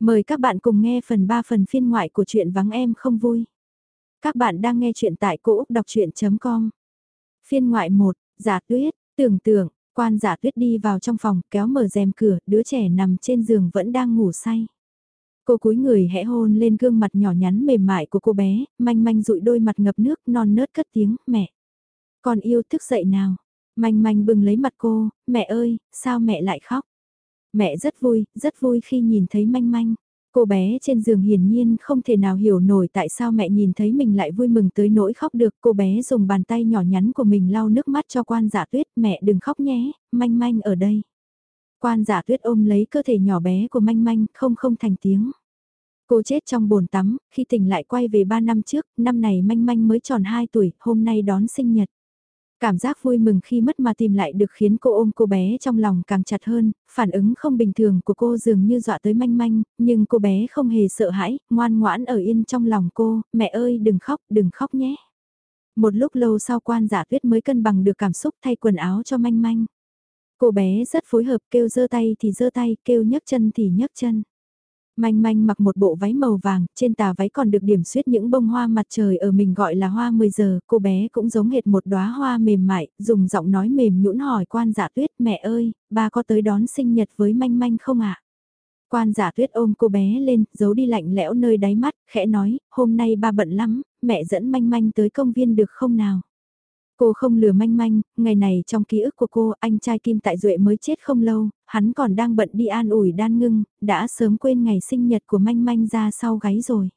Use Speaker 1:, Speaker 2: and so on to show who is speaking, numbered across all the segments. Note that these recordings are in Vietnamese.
Speaker 1: Mời các bạn cùng nghe phần 3 phần phiên ngoại của truyện vắng em không vui. Các bạn đang nghe truyện tại cỗ đọc chuyện.com. Phiên ngoại 1, giả tuyết, tưởng tượng, quan giả tuyết đi vào trong phòng kéo mở rèm cửa, đứa trẻ nằm trên giường vẫn đang ngủ say. Cô cúi người hẽ hôn lên gương mặt nhỏ nhắn mềm mại của cô bé, manh manh rụi đôi mặt ngập nước non nớt cất tiếng, mẹ. Con yêu thức dậy nào. Manh manh bừng lấy mặt cô, mẹ ơi, sao mẹ lại khóc? Mẹ rất vui, rất vui khi nhìn thấy manh manh. Cô bé trên giường hiển nhiên không thể nào hiểu nổi tại sao mẹ nhìn thấy mình lại vui mừng tới nỗi khóc được. Cô bé dùng bàn tay nhỏ nhắn của mình lau nước mắt cho quan giả tuyết. Mẹ đừng khóc nhé, manh manh ở đây. Quan giả tuyết ôm lấy cơ thể nhỏ bé của manh manh, không không thành tiếng. Cô chết trong bồn tắm, khi tỉnh lại quay về 3 năm trước, năm này manh manh mới tròn 2 tuổi, hôm nay đón sinh nhật. Cảm giác vui mừng khi mất mà tìm lại được khiến cô ôm cô bé trong lòng càng chặt hơn, phản ứng không bình thường của cô dường như dọa tới manh manh, nhưng cô bé không hề sợ hãi, ngoan ngoãn ở yên trong lòng cô, mẹ ơi đừng khóc, đừng khóc nhé. Một lúc lâu sau quan giả tuyết mới cân bằng được cảm xúc thay quần áo cho manh manh. Cô bé rất phối hợp kêu giơ tay thì giơ tay, kêu nhấc chân thì nhấc chân. Manh manh mặc một bộ váy màu vàng, trên tà váy còn được điểm xuyết những bông hoa mặt trời ở mình gọi là hoa 10 giờ, cô bé cũng giống hệt một đóa hoa mềm mại, dùng giọng nói mềm nhũn hỏi quan dạ tuyết, mẹ ơi, ba có tới đón sinh nhật với manh manh không ạ? Quan giả tuyết ôm cô bé lên, giấu đi lạnh lẽo nơi đáy mắt, khẽ nói, hôm nay ba bận lắm, mẹ dẫn manh manh tới công viên được không nào? Cô không lừa manh manh, ngày này trong ký ức của cô, anh trai Kim Tại Duệ mới chết không lâu, hắn còn đang bận đi an ủi đan ngưng, đã sớm quên ngày sinh nhật của manh manh ra sau gáy rồi.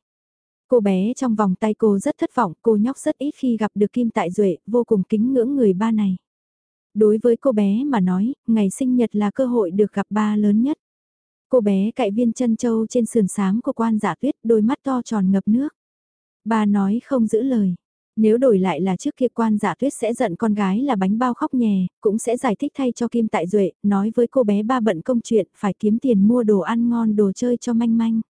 Speaker 1: Cô bé trong vòng tay cô rất thất vọng, cô nhóc rất ít khi gặp được Kim Tại Duệ, vô cùng kính ngưỡng người ba này. Đối với cô bé mà nói, ngày sinh nhật là cơ hội được gặp ba lớn nhất. Cô bé cạy viên chân châu trên sườn sáng của quan giả tuyết, đôi mắt to tròn ngập nước. Ba nói không giữ lời. Nếu đổi lại là trước kia quan giả tuyết sẽ giận con gái là bánh bao khóc nhè, cũng sẽ giải thích thay cho Kim Tại Duệ, nói với cô bé ba bận công chuyện phải kiếm tiền mua đồ ăn ngon đồ chơi cho manh manh.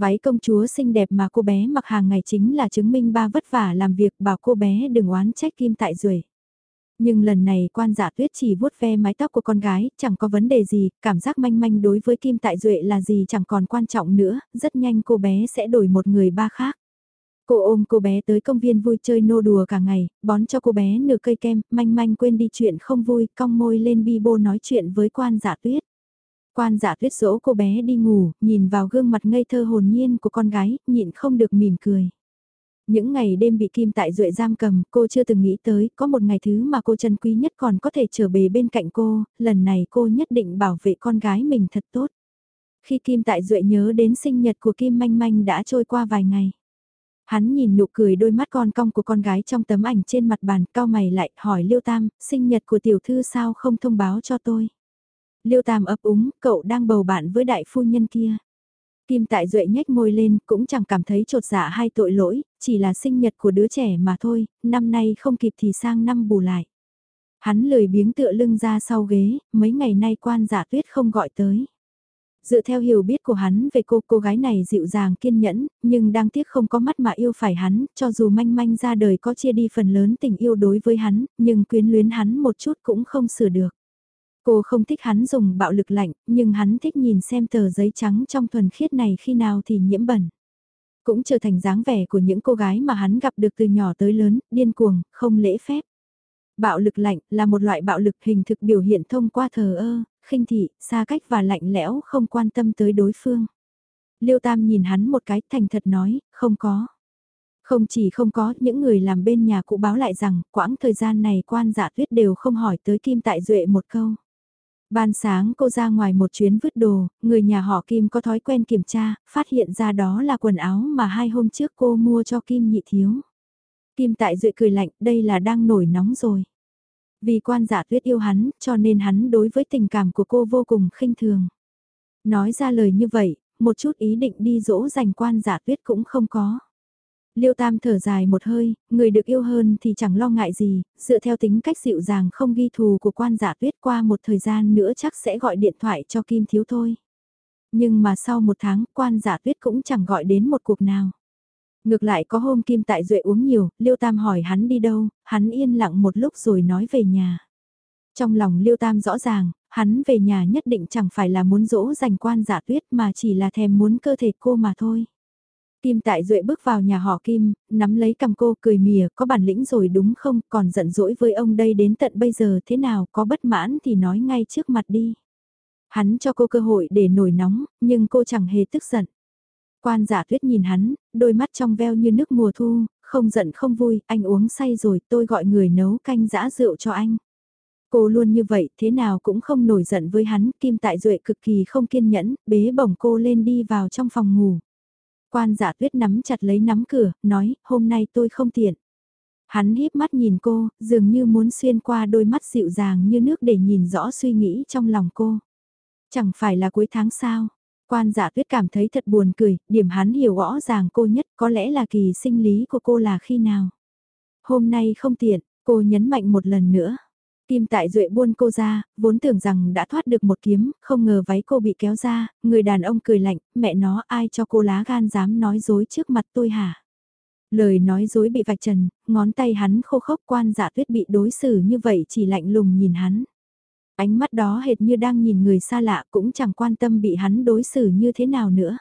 Speaker 1: Váy công chúa xinh đẹp mà cô bé mặc hàng ngày chính là chứng minh ba vất vả làm việc bảo cô bé đừng oán trách Kim Tại Duệ. Nhưng lần này quan giả tuyết chỉ vuốt ve mái tóc của con gái, chẳng có vấn đề gì, cảm giác manh manh đối với Kim Tại Duệ là gì chẳng còn quan trọng nữa, rất nhanh cô bé sẽ đổi một người ba khác. Cô ôm cô bé tới công viên vui chơi nô đùa cả ngày, bón cho cô bé nửa cây kem, manh manh quên đi chuyện không vui, cong môi lên bi bô nói chuyện với quan giả tuyết. Quan giả tuyết dỗ cô bé đi ngủ, nhìn vào gương mặt ngây thơ hồn nhiên của con gái, nhịn không được mỉm cười. Những ngày đêm bị Kim Tại Duệ giam cầm, cô chưa từng nghĩ tới, có một ngày thứ mà cô trân quý nhất còn có thể trở về bên cạnh cô, lần này cô nhất định bảo vệ con gái mình thật tốt. Khi Kim Tại Duệ nhớ đến sinh nhật của Kim Manh Manh đã trôi qua vài ngày. Hắn nhìn nụ cười đôi mắt con cong của con gái trong tấm ảnh trên mặt bàn, cao mày lại, hỏi Liêu Tam, sinh nhật của tiểu thư sao không thông báo cho tôi. Liêu Tam ấp úng, cậu đang bầu bạn với đại phu nhân kia. Kim Tại Duệ nhếch môi lên, cũng chẳng cảm thấy trột dạ hay tội lỗi, chỉ là sinh nhật của đứa trẻ mà thôi, năm nay không kịp thì sang năm bù lại. Hắn lười biếng tựa lưng ra sau ghế, mấy ngày nay quan giả tuyết không gọi tới. Dựa theo hiểu biết của hắn về cô, cô gái này dịu dàng kiên nhẫn, nhưng đang tiếc không có mắt mà yêu phải hắn, cho dù manh manh ra đời có chia đi phần lớn tình yêu đối với hắn, nhưng quyến luyến hắn một chút cũng không sửa được. Cô không thích hắn dùng bạo lực lạnh, nhưng hắn thích nhìn xem tờ giấy trắng trong thuần khiết này khi nào thì nhiễm bẩn. Cũng trở thành dáng vẻ của những cô gái mà hắn gặp được từ nhỏ tới lớn, điên cuồng, không lễ phép. Bạo lực lạnh là một loại bạo lực hình thực biểu hiện thông qua thờ ơ, khinh thị, xa cách và lạnh lẽo không quan tâm tới đối phương. Liêu Tam nhìn hắn một cái thành thật nói, không có. Không chỉ không có, những người làm bên nhà cụ báo lại rằng, quãng thời gian này quan giả tuyết đều không hỏi tới Kim Tại Duệ một câu. Ban sáng cô ra ngoài một chuyến vứt đồ, người nhà họ Kim có thói quen kiểm tra, phát hiện ra đó là quần áo mà hai hôm trước cô mua cho Kim nhị thiếu. Kim Tại Duệ cười lạnh, đây là đang nổi nóng rồi. Vì quan giả tuyết yêu hắn, cho nên hắn đối với tình cảm của cô vô cùng khinh thường. Nói ra lời như vậy, một chút ý định đi dỗ dành quan giả tuyết cũng không có. Liêu Tam thở dài một hơi, người được yêu hơn thì chẳng lo ngại gì, dựa theo tính cách dịu dàng không ghi thù của quan giả tuyết qua một thời gian nữa chắc sẽ gọi điện thoại cho Kim Thiếu thôi. Nhưng mà sau một tháng quan giả tuyết cũng chẳng gọi đến một cuộc nào. Ngược lại có hôm Kim Tại Duệ uống nhiều, Liêu Tam hỏi hắn đi đâu, hắn yên lặng một lúc rồi nói về nhà. Trong lòng Liêu Tam rõ ràng, hắn về nhà nhất định chẳng phải là muốn dỗ dành quan giả tuyết mà chỉ là thèm muốn cơ thể cô mà thôi. Kim Tại Duệ bước vào nhà họ Kim, nắm lấy cầm cô cười mỉa, có bản lĩnh rồi đúng không, còn giận dỗi với ông đây đến tận bây giờ thế nào, có bất mãn thì nói ngay trước mặt đi. Hắn cho cô cơ hội để nổi nóng, nhưng cô chẳng hề tức giận. Quan giả tuyết nhìn hắn, đôi mắt trong veo như nước mùa thu, không giận không vui, anh uống say rồi tôi gọi người nấu canh giã rượu cho anh. Cô luôn như vậy, thế nào cũng không nổi giận với hắn, Kim Tại Duệ cực kỳ không kiên nhẫn, bế bổng cô lên đi vào trong phòng ngủ. Quan giả tuyết nắm chặt lấy nắm cửa, nói, hôm nay tôi không tiện. Hắn híp mắt nhìn cô, dường như muốn xuyên qua đôi mắt dịu dàng như nước để nhìn rõ suy nghĩ trong lòng cô. Chẳng phải là cuối tháng sao? Quan giả tuyết cảm thấy thật buồn cười, điểm hắn hiểu rõ ràng cô nhất có lẽ là kỳ sinh lý của cô là khi nào. Hôm nay không tiện, cô nhấn mạnh một lần nữa. Kim Tại Duệ buôn cô ra, vốn tưởng rằng đã thoát được một kiếm, không ngờ váy cô bị kéo ra, người đàn ông cười lạnh, mẹ nó ai cho cô lá gan dám nói dối trước mặt tôi hả? Lời nói dối bị vạch trần, ngón tay hắn khô khốc quan giả tuyết bị đối xử như vậy chỉ lạnh lùng nhìn hắn. Ánh mắt đó hệt như đang nhìn người xa lạ cũng chẳng quan tâm bị hắn đối xử như thế nào nữa.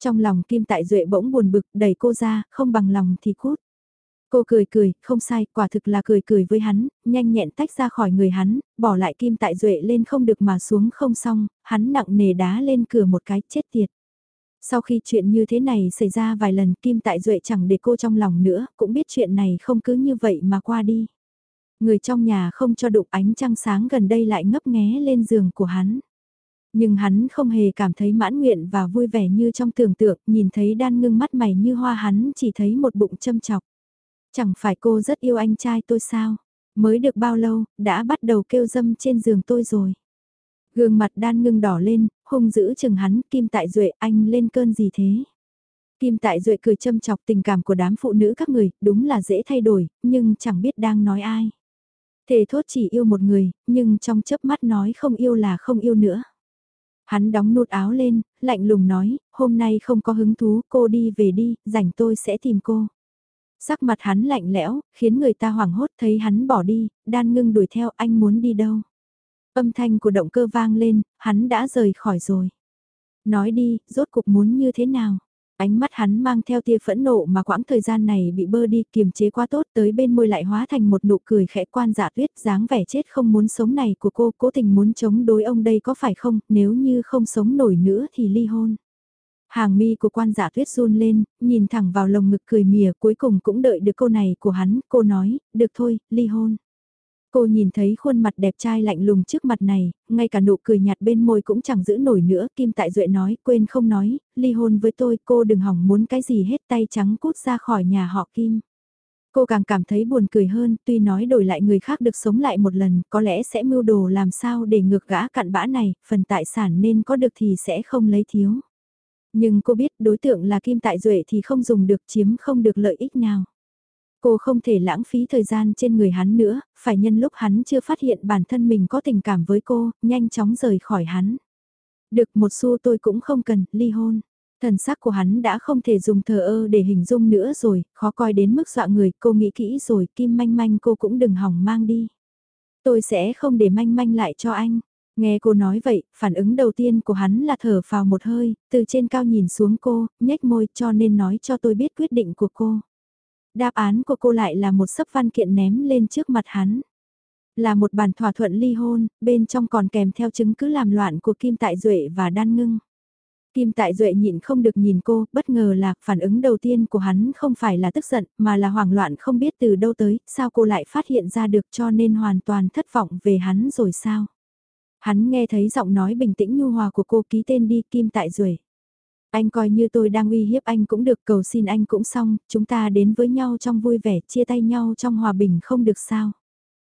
Speaker 1: Trong lòng Kim Tại Duệ bỗng buồn bực đẩy cô ra, không bằng lòng thì cút. Cô cười cười, không sai, quả thực là cười cười với hắn, nhanh nhẹn tách ra khỏi người hắn, bỏ lại Kim Tại Duệ lên không được mà xuống không xong, hắn nặng nề đá lên cửa một cái chết tiệt. Sau khi chuyện như thế này xảy ra vài lần Kim Tại Duệ chẳng để cô trong lòng nữa, cũng biết chuyện này không cứ như vậy mà qua đi. Người trong nhà không cho đụng ánh trăng sáng gần đây lại ngấp nghé lên giường của hắn. Nhưng hắn không hề cảm thấy mãn nguyện và vui vẻ như trong tưởng tượng, nhìn thấy đan ngưng mắt mày như hoa hắn chỉ thấy một bụng châm chọc. Chẳng phải cô rất yêu anh trai tôi sao? Mới được bao lâu, đã bắt đầu kêu dâm trên giường tôi rồi. Gương mặt đan ngưng đỏ lên, hung dữ chừng hắn, Kim Tại Duệ, anh lên cơn gì thế? Kim Tại Duệ cười châm chọc tình cảm của đám phụ nữ các người, đúng là dễ thay đổi, nhưng chẳng biết đang nói ai. Thề thốt chỉ yêu một người, nhưng trong chớp mắt nói không yêu là không yêu nữa. Hắn đóng nút áo lên, lạnh lùng nói, hôm nay không có hứng thú, cô đi về đi, rảnh tôi sẽ tìm cô. Sắc mặt hắn lạnh lẽo, khiến người ta hoảng hốt thấy hắn bỏ đi, đan ngưng đuổi theo anh muốn đi đâu. Âm thanh của động cơ vang lên, hắn đã rời khỏi rồi. Nói đi, rốt cục muốn như thế nào? Ánh mắt hắn mang theo tia phẫn nộ mà quãng thời gian này bị bơ đi kiềm chế quá tốt tới bên môi lại hóa thành một nụ cười khẽ quan giả tuyết dáng vẻ chết không muốn sống này của cô cố tình muốn chống đối ông đây có phải không nếu như không sống nổi nữa thì ly hôn. Hàng mi của quan giả tuyết run lên, nhìn thẳng vào lồng ngực cười mỉa cuối cùng cũng đợi được câu này của hắn, cô nói, được thôi, ly hôn. Cô nhìn thấy khuôn mặt đẹp trai lạnh lùng trước mặt này, ngay cả nụ cười nhạt bên môi cũng chẳng giữ nổi nữa. Kim Tại Duệ nói, quên không nói, ly hôn với tôi, cô đừng hỏng muốn cái gì hết tay trắng cút ra khỏi nhà họ Kim. Cô càng cảm thấy buồn cười hơn, tuy nói đổi lại người khác được sống lại một lần, có lẽ sẽ mưu đồ làm sao để ngược gã cặn bã này, phần tài sản nên có được thì sẽ không lấy thiếu. Nhưng cô biết đối tượng là Kim Tại Duệ thì không dùng được chiếm không được lợi ích nào. Cô không thể lãng phí thời gian trên người hắn nữa, phải nhân lúc hắn chưa phát hiện bản thân mình có tình cảm với cô, nhanh chóng rời khỏi hắn. Được một xu tôi cũng không cần, ly hôn. Thần sắc của hắn đã không thể dùng thờ ơ để hình dung nữa rồi, khó coi đến mức dọa người, cô nghĩ kỹ rồi, kim manh manh cô cũng đừng hỏng mang đi. Tôi sẽ không để manh manh lại cho anh. Nghe cô nói vậy, phản ứng đầu tiên của hắn là thở vào một hơi, từ trên cao nhìn xuống cô, nhếch môi cho nên nói cho tôi biết quyết định của cô. Đáp án của cô lại là một sấp văn kiện ném lên trước mặt hắn. Là một bản thỏa thuận ly hôn, bên trong còn kèm theo chứng cứ làm loạn của Kim Tại Duệ và Đan Ngưng. Kim Tại Duệ nhịn không được nhìn cô, bất ngờ là phản ứng đầu tiên của hắn không phải là tức giận, mà là hoảng loạn không biết từ đâu tới, sao cô lại phát hiện ra được cho nên hoàn toàn thất vọng về hắn rồi sao. Hắn nghe thấy giọng nói bình tĩnh nhu hòa của cô ký tên đi Kim Tại Duệ. Anh coi như tôi đang uy hiếp anh cũng được cầu xin anh cũng xong, chúng ta đến với nhau trong vui vẻ, chia tay nhau trong hòa bình không được sao.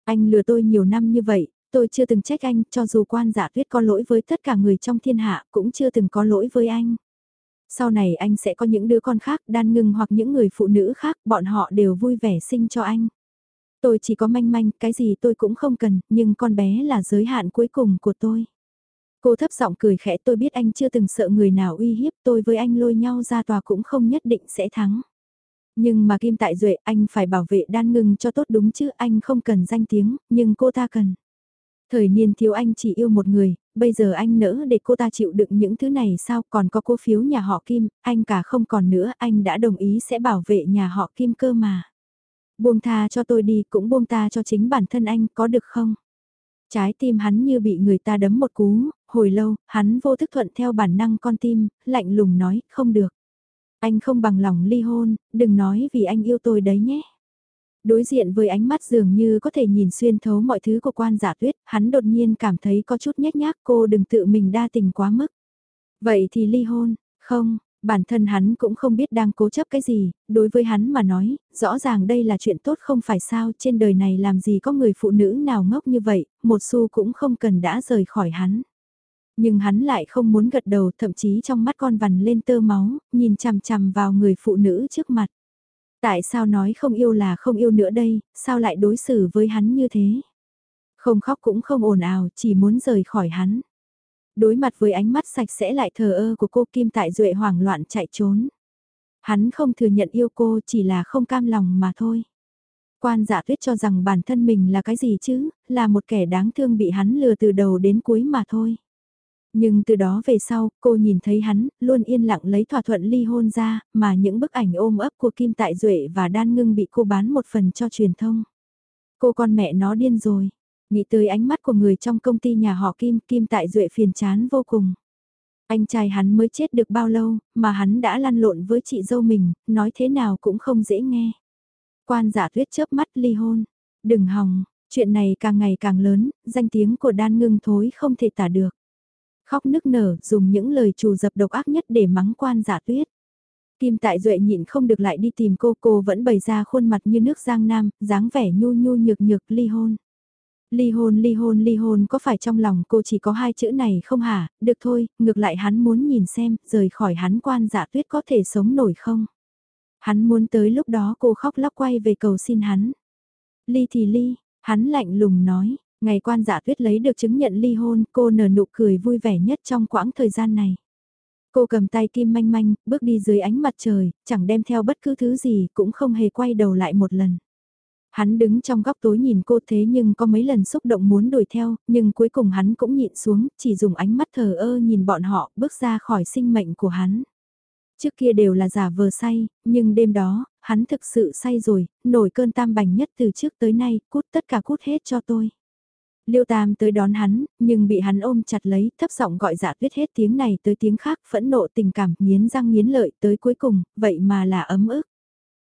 Speaker 1: Anh lừa tôi nhiều năm như vậy, tôi chưa từng trách anh, cho dù quan giả tuyết có lỗi với tất cả người trong thiên hạ, cũng chưa từng có lỗi với anh. Sau này anh sẽ có những đứa con khác đan ngừng hoặc những người phụ nữ khác, bọn họ đều vui vẻ sinh cho anh. Tôi chỉ có manh manh, cái gì tôi cũng không cần, nhưng con bé là giới hạn cuối cùng của tôi. Cô thấp giọng cười khẽ tôi biết anh chưa từng sợ người nào uy hiếp tôi với anh lôi nhau ra tòa cũng không nhất định sẽ thắng. Nhưng mà Kim Tại Duệ anh phải bảo vệ đan ngừng cho tốt đúng chứ anh không cần danh tiếng, nhưng cô ta cần. Thời niên thiếu anh chỉ yêu một người, bây giờ anh nỡ để cô ta chịu đựng những thứ này sao còn có cô phiếu nhà họ Kim, anh cả không còn nữa, anh đã đồng ý sẽ bảo vệ nhà họ Kim cơ mà. Buông tha cho tôi đi cũng buông tha cho chính bản thân anh có được không? Trái tim hắn như bị người ta đấm một cú, hồi lâu, hắn vô thức thuận theo bản năng con tim, lạnh lùng nói, không được. Anh không bằng lòng ly hôn, đừng nói vì anh yêu tôi đấy nhé. Đối diện với ánh mắt dường như có thể nhìn xuyên thấu mọi thứ của quan giả tuyết, hắn đột nhiên cảm thấy có chút nhếch nhác cô đừng tự mình đa tình quá mức. Vậy thì ly hôn, không, bản thân hắn cũng không biết đang cố chấp cái gì, đối với hắn mà nói, rõ ràng đây là chuyện tốt không phải sao, trên đời này làm gì có người phụ nữ nào ngốc như vậy, một xu cũng không cần đã rời khỏi hắn. Nhưng hắn lại không muốn gật đầu, thậm chí trong mắt con vằn lên tơ máu, nhìn chằm chằm vào người phụ nữ trước mặt. Tại sao nói không yêu là không yêu nữa đây, sao lại đối xử với hắn như thế? Không khóc cũng không ồn ào, chỉ muốn rời khỏi hắn. Đối mặt với ánh mắt sạch sẽ lại thờ ơ của cô Kim Tại Duệ hoảng loạn chạy trốn. Hắn không thừa nhận yêu cô chỉ là không cam lòng mà thôi. Quan dạ tuyết cho rằng bản thân mình là cái gì chứ, là một kẻ đáng thương bị hắn lừa từ đầu đến cuối mà thôi. Nhưng từ đó về sau, cô nhìn thấy hắn, luôn yên lặng lấy thỏa thuận ly hôn ra, mà những bức ảnh ôm ấp của Kim Tại Duệ và Đan Ngưng bị cô bán một phần cho truyền thông. Cô con mẹ nó điên rồi. Nghĩ tới ánh mắt của người trong công ty nhà họ Kim, Kim Tại Duệ phiền chán vô cùng. Anh trai hắn mới chết được bao lâu, mà hắn đã lăn lộn với chị dâu mình, nói thế nào cũng không dễ nghe. Quan giả thuyết chớp mắt ly hôn. Đừng hòng, chuyện này càng ngày càng lớn, danh tiếng của đan ngưng thối không thể tả được. Khóc nức nở, dùng những lời trù dập độc ác nhất để mắng quan giả tuyết. Kim Tại Duệ nhịn không được lại đi tìm cô, cô vẫn bày ra khuôn mặt như nước Giang Nam, dáng vẻ nhu nhu nhược nhược ly hôn. Ly hôn ly hôn ly hôn có phải trong lòng cô chỉ có hai chữ này không hả, được thôi, ngược lại hắn muốn nhìn xem, rời khỏi hắn quan giả tuyết có thể sống nổi không. Hắn muốn tới lúc đó cô khóc lóc quay về cầu xin hắn. Ly thì ly, hắn lạnh lùng nói, Ngày quan giả tuyết lấy được chứng nhận ly hôn, cô nở nụ cười vui vẻ nhất trong quãng thời gian này. Cô cầm tay kim manh manh, bước đi dưới ánh mặt trời, chẳng đem theo bất cứ thứ gì, cũng không hề quay đầu lại một lần. Hắn đứng trong góc tối nhìn cô thế nhưng có mấy lần xúc động muốn đuổi theo, nhưng cuối cùng hắn cũng nhịn xuống, chỉ dùng ánh mắt thờ ơ nhìn bọn họ bước ra khỏi sinh mệnh của hắn. Trước kia đều là giả vờ say, nhưng đêm đó, hắn thực sự say rồi, nổi cơn tam bành nhất từ trước tới nay, cút tất cả cút hết cho tôi. Liêu Tam tới đón hắn, nhưng bị hắn ôm chặt lấy, thấp giọng gọi dạ tuyết hết tiếng này tới tiếng khác, phẫn nộ tình cảm, nghiến răng nghiến lợi tới cuối cùng, vậy mà là ấm ức.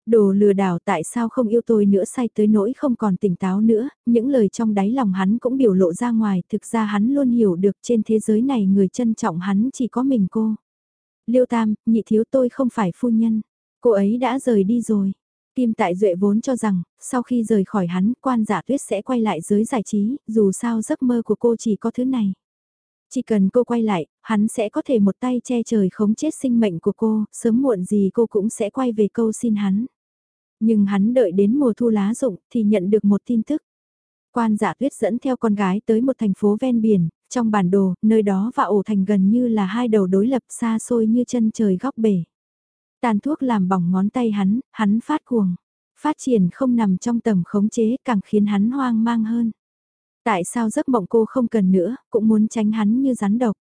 Speaker 1: Đồ lừa đảo tại sao không yêu tôi nữa say tới nỗi không còn tỉnh táo nữa, những lời trong đáy lòng hắn cũng biểu lộ ra ngoài, thực ra hắn luôn hiểu được trên thế giới này người trân trọng hắn chỉ có mình cô. Liêu Tam, nhị thiếu tôi không phải phu nhân, cô ấy đã rời đi rồi. Kim Tại Duệ vốn cho rằng, sau khi rời khỏi hắn, quan giả tuyết sẽ quay lại giới giải trí, dù sao giấc mơ của cô chỉ có thứ này. Chỉ cần cô quay lại, hắn sẽ có thể một tay che trời khống chết sinh mệnh của cô, sớm muộn gì cô cũng sẽ quay về câu xin hắn. Nhưng hắn đợi đến mùa thu lá rụng thì nhận được một tin tức. Quan giả tuyết dẫn theo con gái tới một thành phố ven biển, trong bản đồ, nơi đó và ổ thành gần như là hai đầu đối lập xa xôi như chân trời góc bể. Tàn thuốc làm bỏng ngón tay hắn, hắn phát cuồng. Phát triển không nằm trong tầm khống chế càng khiến hắn hoang mang hơn. Tại sao giấc mộng cô không cần nữa, cũng muốn tránh hắn như rắn độc.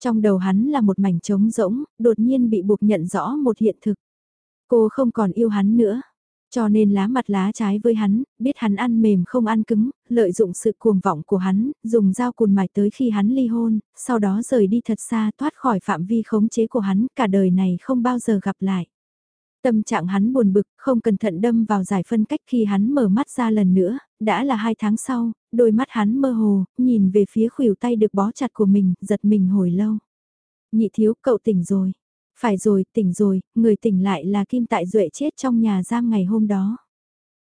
Speaker 1: Trong đầu hắn là một mảnh trống rỗng, đột nhiên bị buộc nhận rõ một hiện thực. Cô không còn yêu hắn nữa. Cho nên lá mặt lá trái với hắn, biết hắn ăn mềm không ăn cứng, lợi dụng sự cuồng vọng của hắn, dùng dao cùn mài tới khi hắn ly hôn, sau đó rời đi thật xa thoát khỏi phạm vi khống chế của hắn, cả đời này không bao giờ gặp lại. Tâm trạng hắn buồn bực, không cẩn thận đâm vào giải phân cách khi hắn mở mắt ra lần nữa, đã là hai tháng sau, đôi mắt hắn mơ hồ, nhìn về phía khuỷu tay được bó chặt của mình, giật mình hồi lâu. Nhị thiếu, cậu tỉnh rồi. Phải rồi, tỉnh rồi, người tỉnh lại là Kim Tại Duệ chết trong nhà giam ngày hôm đó.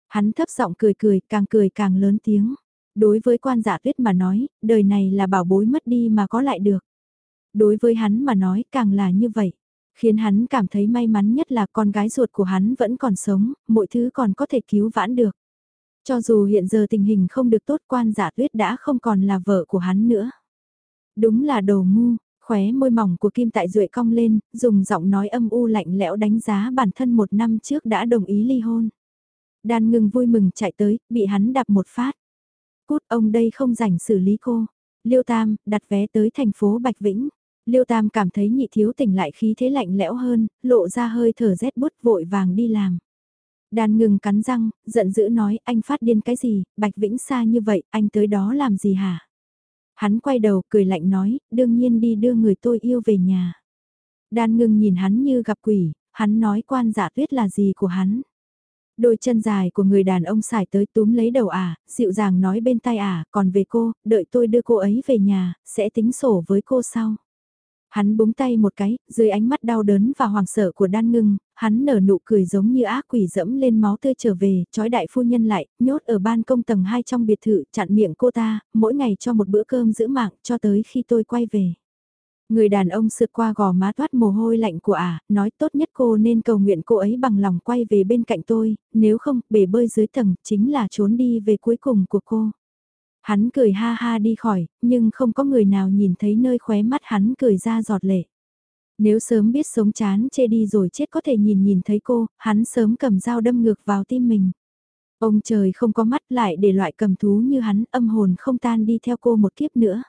Speaker 1: Hắn thấp giọng cười cười, càng cười càng lớn tiếng. Đối với quan giả tuyết mà nói, đời này là bảo bối mất đi mà có lại được. Đối với hắn mà nói càng là như vậy. Khiến hắn cảm thấy may mắn nhất là con gái ruột của hắn vẫn còn sống, mọi thứ còn có thể cứu vãn được. Cho dù hiện giờ tình hình không được tốt quan giả tuyết đã không còn là vợ của hắn nữa. Đúng là đồ ngu, Khóe môi mỏng của Kim Tại Duệ cong lên, dùng giọng nói âm u lạnh lẽo đánh giá bản thân một năm trước đã đồng ý ly hôn. Đan ngừng vui mừng chạy tới, bị hắn đạp một phát. cút ông đây không rảnh xử lý cô. Liêu Tam, đặt vé tới thành phố Bạch Vĩnh. Liêu Tam cảm thấy nhị thiếu tỉnh lại khí thế lạnh lẽo hơn, lộ ra hơi thở rét bút vội vàng đi làm. đan ngừng cắn răng, giận dữ nói anh phát điên cái gì, Bạch Vĩnh xa như vậy, anh tới đó làm gì hả? Hắn quay đầu cười lạnh nói, đương nhiên đi đưa người tôi yêu về nhà. Đan ngưng nhìn hắn như gặp quỷ, hắn nói quan giả tuyết là gì của hắn. Đôi chân dài của người đàn ông xài tới túm lấy đầu ả, à, dịu dàng nói bên tai ả, à, còn về cô, đợi tôi đưa cô ấy về nhà, sẽ tính sổ với cô sau. Hắn búng tay một cái, dưới ánh mắt đau đớn và hoàng sợ của đan ngưng, hắn nở nụ cười giống như ác quỷ dẫm lên máu tươi trở về, trói đại phu nhân lại, nhốt ở ban công tầng 2 trong biệt thự, chặn miệng cô ta, mỗi ngày cho một bữa cơm giữ mạng, cho tới khi tôi quay về. Người đàn ông sượt qua gò má toát mồ hôi lạnh của ả, nói tốt nhất cô nên cầu nguyện cô ấy bằng lòng quay về bên cạnh tôi, nếu không, bể bơi dưới tầng, chính là trốn đi về cuối cùng của cô. Hắn cười ha ha đi khỏi, nhưng không có người nào nhìn thấy nơi khóe mắt hắn cười ra giọt lệ. Nếu sớm biết sống chán chê đi rồi chết có thể nhìn nhìn thấy cô, hắn sớm cầm dao đâm ngược vào tim mình. Ông trời không có mắt lại để loại cầm thú như hắn âm hồn không tan đi theo cô một kiếp nữa.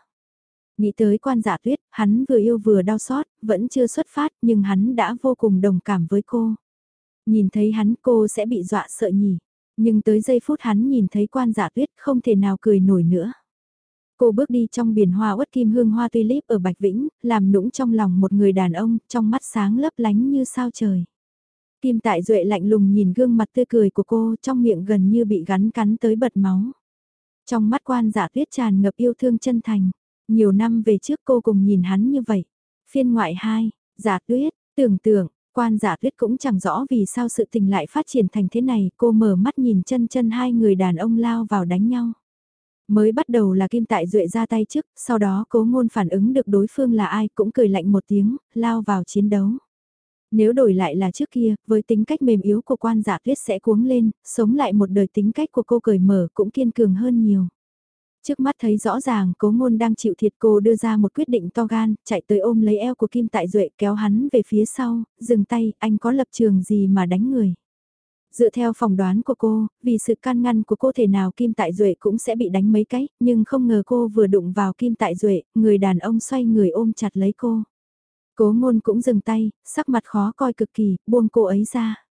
Speaker 1: Nghĩ tới quan giả tuyết, hắn vừa yêu vừa đau xót, vẫn chưa xuất phát nhưng hắn đã vô cùng đồng cảm với cô. Nhìn thấy hắn cô sẽ bị dọa sợ nhỉ. Nhưng tới giây phút hắn nhìn thấy quan giả tuyết không thể nào cười nổi nữa. Cô bước đi trong biển hoa uất kim hương hoa tulip ở Bạch Vĩnh, làm nũng trong lòng một người đàn ông, trong mắt sáng lấp lánh như sao trời. Kim Tại Duệ lạnh lùng nhìn gương mặt tươi cười của cô trong miệng gần như bị gắn cắn tới bật máu. Trong mắt quan giả tuyết tràn ngập yêu thương chân thành. Nhiều năm về trước cô cùng nhìn hắn như vậy. Phiên ngoại 2, giả tuyết, tưởng tượng, quan giả tuyết cũng chẳng rõ vì sao sự tình lại phát triển thành thế này. Cô mở mắt nhìn chân chân hai người đàn ông lao vào đánh nhau. Mới bắt đầu là Kim Tại Duệ ra tay trước, sau đó cố ngôn phản ứng được đối phương là ai cũng cười lạnh một tiếng, lao vào chiến đấu. Nếu đổi lại là trước kia, với tính cách mềm yếu của quan giả tuyết sẽ cuống lên, sống lại một đời tính cách của cô cởi mở cũng kiên cường hơn nhiều. Trước mắt thấy rõ ràng cố ngôn đang chịu thiệt cô đưa ra một quyết định to gan, chạy tới ôm lấy eo của Kim Tại Duệ kéo hắn về phía sau, dừng tay, anh có lập trường gì mà đánh người. Dựa theo phỏng đoán của cô, vì sự can ngăn của cô thể nào Kim Tại Duệ cũng sẽ bị đánh mấy cái, nhưng không ngờ cô vừa đụng vào Kim Tại Duệ, người đàn ông xoay người ôm chặt lấy cô. Cố ngôn cũng dừng tay, sắc mặt khó coi cực kỳ, buông cô ấy ra.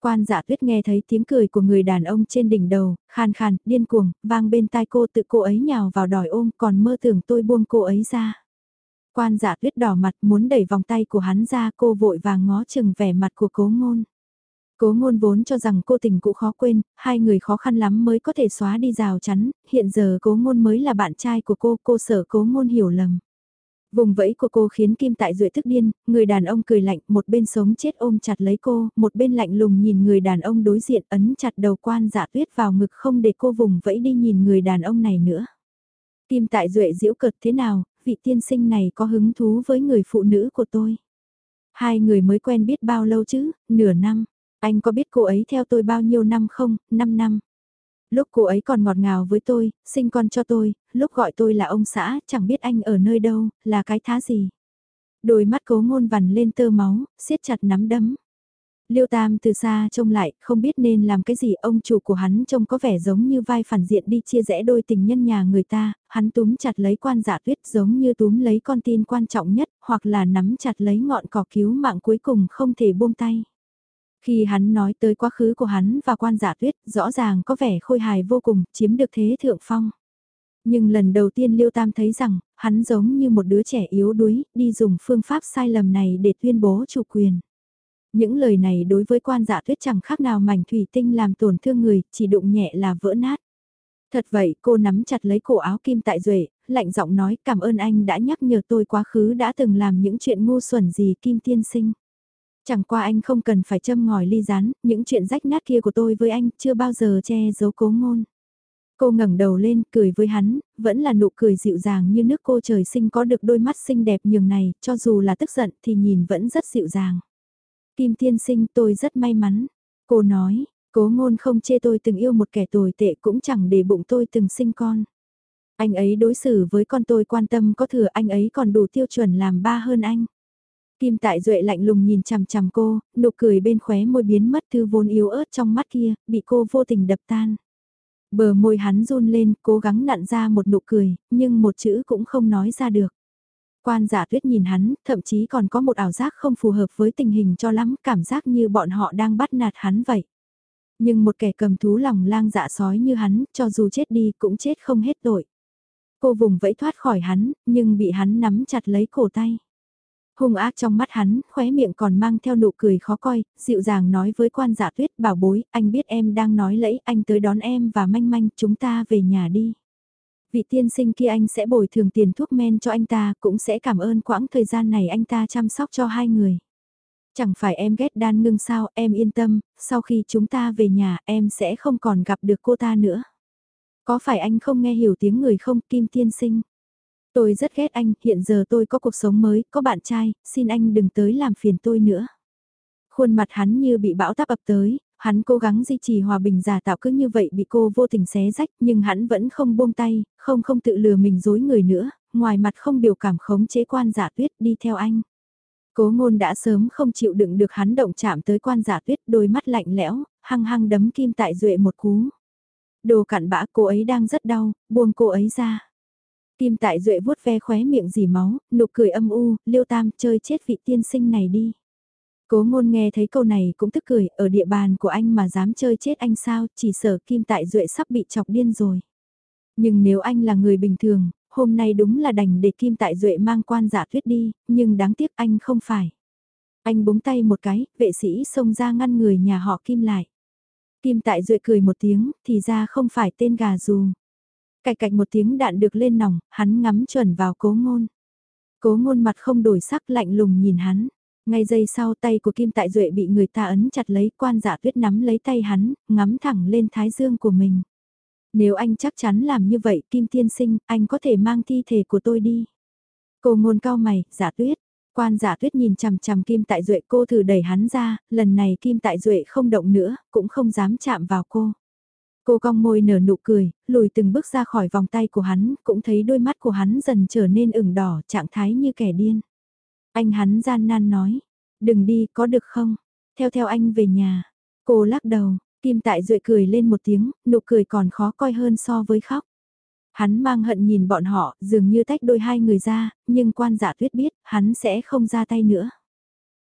Speaker 1: Quan Dạ tuyết nghe thấy tiếng cười của người đàn ông trên đỉnh đầu, khan khan, điên cuồng, vang bên tai cô tự cô ấy nhào vào đòi ôm còn mơ tưởng tôi buông cô ấy ra. Quan Dạ tuyết đỏ mặt muốn đẩy vòng tay của hắn ra cô vội vàng ngó chừng vẻ mặt của cố ngôn. Cố ngôn vốn cho rằng cô tình cũ khó quên, hai người khó khăn lắm mới có thể xóa đi rào chắn, hiện giờ cố ngôn mới là bạn trai của cô, cô sợ cố ngôn hiểu lầm. Vùng vẫy của cô khiến Kim Tại Duệ tức điên, người đàn ông cười lạnh, một bên sống chết ôm chặt lấy cô, một bên lạnh lùng nhìn người đàn ông đối diện ấn chặt đầu quan dạ tuyết vào ngực không để cô vùng vẫy đi nhìn người đàn ông này nữa. Kim Tại Duệ diễu cợt thế nào, vị tiên sinh này có hứng thú với người phụ nữ của tôi. Hai người mới quen biết bao lâu chứ, nửa năm. Anh có biết cô ấy theo tôi bao nhiêu năm không, 5 năm. Lúc cô ấy còn ngọt ngào với tôi, sinh con cho tôi, lúc gọi tôi là ông xã, chẳng biết anh ở nơi đâu, là cái thá gì. Đôi mắt cố ngôn vằn lên tơ máu, siết chặt nắm đấm. Liêu Tam từ xa trông lại, không biết nên làm cái gì, ông chủ của hắn trông có vẻ giống như vai phản diện đi chia rẽ đôi tình nhân nhà người ta, hắn túm chặt lấy quan giả tuyết giống như túm lấy con tin quan trọng nhất, hoặc là nắm chặt lấy ngọn cỏ cứu mạng cuối cùng không thể buông tay. Khi hắn nói tới quá khứ của hắn và quan giả tuyết, rõ ràng có vẻ khôi hài vô cùng, chiếm được thế thượng phong. Nhưng lần đầu tiên Liêu Tam thấy rằng, hắn giống như một đứa trẻ yếu đuối, đi dùng phương pháp sai lầm này để tuyên bố chủ quyền. Những lời này đối với quan giả tuyết chẳng khác nào mảnh thủy tinh làm tổn thương người, chỉ đụng nhẹ là vỡ nát. Thật vậy, cô nắm chặt lấy cổ áo kim tại duệ lạnh giọng nói cảm ơn anh đã nhắc nhở tôi quá khứ đã từng làm những chuyện ngu xuẩn gì kim tiên sinh. Chẳng qua anh không cần phải châm ngòi ly rán, những chuyện rách nát kia của tôi với anh chưa bao giờ che giấu cố ngôn. Cô ngẩng đầu lên, cười với hắn, vẫn là nụ cười dịu dàng như nước cô trời sinh có được đôi mắt xinh đẹp nhường này, cho dù là tức giận thì nhìn vẫn rất dịu dàng. Kim tiên sinh tôi rất may mắn. Cô nói, cố ngôn không chê tôi từng yêu một kẻ tồi tệ cũng chẳng để bụng tôi từng sinh con. Anh ấy đối xử với con tôi quan tâm có thừa anh ấy còn đủ tiêu chuẩn làm ba hơn anh. Kim Tại Duệ lạnh lùng nhìn chằm chằm cô, nụ cười bên khóe môi biến mất thư vốn yếu ớt trong mắt kia, bị cô vô tình đập tan. Bờ môi hắn run lên, cố gắng nặn ra một nụ cười, nhưng một chữ cũng không nói ra được. Quan giả tuyết nhìn hắn, thậm chí còn có một ảo giác không phù hợp với tình hình cho lắm, cảm giác như bọn họ đang bắt nạt hắn vậy. Nhưng một kẻ cầm thú lòng lang dạ sói như hắn, cho dù chết đi cũng chết không hết tội. Cô vùng vẫy thoát khỏi hắn, nhưng bị hắn nắm chặt lấy cổ tay. Hung ác trong mắt hắn, khóe miệng còn mang theo nụ cười khó coi, dịu dàng nói với quan giả tuyết bảo bối, anh biết em đang nói lẫy, anh tới đón em và manh manh, chúng ta về nhà đi. Vị tiên sinh kia anh sẽ bồi thường tiền thuốc men cho anh ta, cũng sẽ cảm ơn quãng thời gian này anh ta chăm sóc cho hai người. Chẳng phải em ghét đan ngưng sao, em yên tâm, sau khi chúng ta về nhà em sẽ không còn gặp được cô ta nữa. Có phải anh không nghe hiểu tiếng người không, Kim Tiên Sinh? Tôi rất ghét anh, hiện giờ tôi có cuộc sống mới, có bạn trai, xin anh đừng tới làm phiền tôi nữa. Khuôn mặt hắn như bị bão táp ập tới, hắn cố gắng duy trì hòa bình giả tạo cứ như vậy bị cô vô tình xé rách nhưng hắn vẫn không buông tay, không không tự lừa mình dối người nữa, ngoài mặt không biểu cảm khống chế quan giả tuyết đi theo anh. Cố ngôn đã sớm không chịu đựng được hắn động chạm tới quan giả tuyết đôi mắt lạnh lẽo, hăng hăng đấm kim tại duệ một cú. Đồ cặn bã cô ấy đang rất đau, buông cô ấy ra. Kim tại duệ vuốt ve khóe miệng dì máu, nụ cười âm u, liêu tam chơi chết vị tiên sinh này đi. Cố ngôn nghe thấy câu này cũng tức cười, ở địa bàn của anh mà dám chơi chết anh sao, chỉ sợ Kim Tại Duệ sắp bị chọc điên rồi. Nhưng nếu anh là người bình thường, hôm nay đúng là đành để Kim Tại Duệ mang quan giả tuyết đi, nhưng đáng tiếc anh không phải. Anh búng tay một cái, vệ sĩ xông ra ngăn người nhà họ Kim lại. Kim Tại Duệ cười một tiếng, thì ra không phải tên gà dù. Cạch cạch một tiếng đạn được lên nòng, hắn ngắm chuẩn vào cố ngôn. Cố ngôn mặt không đổi sắc lạnh lùng nhìn hắn. Ngay giây sau tay của Kim Tại Duệ bị người ta ấn chặt lấy quan giả tuyết nắm lấy tay hắn, ngắm thẳng lên thái dương của mình. Nếu anh chắc chắn làm như vậy Kim Tiên Sinh, anh có thể mang thi thể của tôi đi. Cô ngôn cao mày, giả tuyết. Quan giả tuyết nhìn chằm chằm Kim Tại Duệ cô thử đẩy hắn ra, lần này Kim Tại Duệ không động nữa, cũng không dám chạm vào cô. Cô cong môi nở nụ cười, lùi từng bước ra khỏi vòng tay của hắn, cũng thấy đôi mắt của hắn dần trở nên ửng đỏ, trạng thái như kẻ điên. Anh hắn gian nan nói, đừng đi có được không, theo theo anh về nhà. Cô lắc đầu, Kim Tại Duệ cười lên một tiếng, nụ cười còn khó coi hơn so với khóc. Hắn mang hận nhìn bọn họ, dường như tách đôi hai người ra, nhưng quan giả tuyết biết, hắn sẽ không ra tay nữa.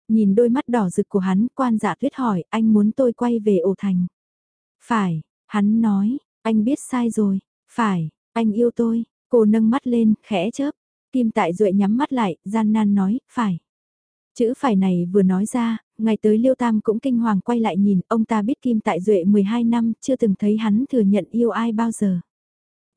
Speaker 1: Nhìn đôi mắt đỏ rực của hắn, quan giả tuyết hỏi, anh muốn tôi quay về ổ thành. Phải, hắn nói, anh biết sai rồi, phải, anh yêu tôi, cô nâng mắt lên, khẽ chớp, Kim Tại Duệ nhắm mắt lại, gian nan nói, phải. Chữ phải này vừa nói ra, ngày tới Liêu Tam cũng kinh hoàng quay lại nhìn, ông ta biết Kim Tại Duệ 12 năm, chưa từng thấy hắn thừa nhận yêu ai bao giờ.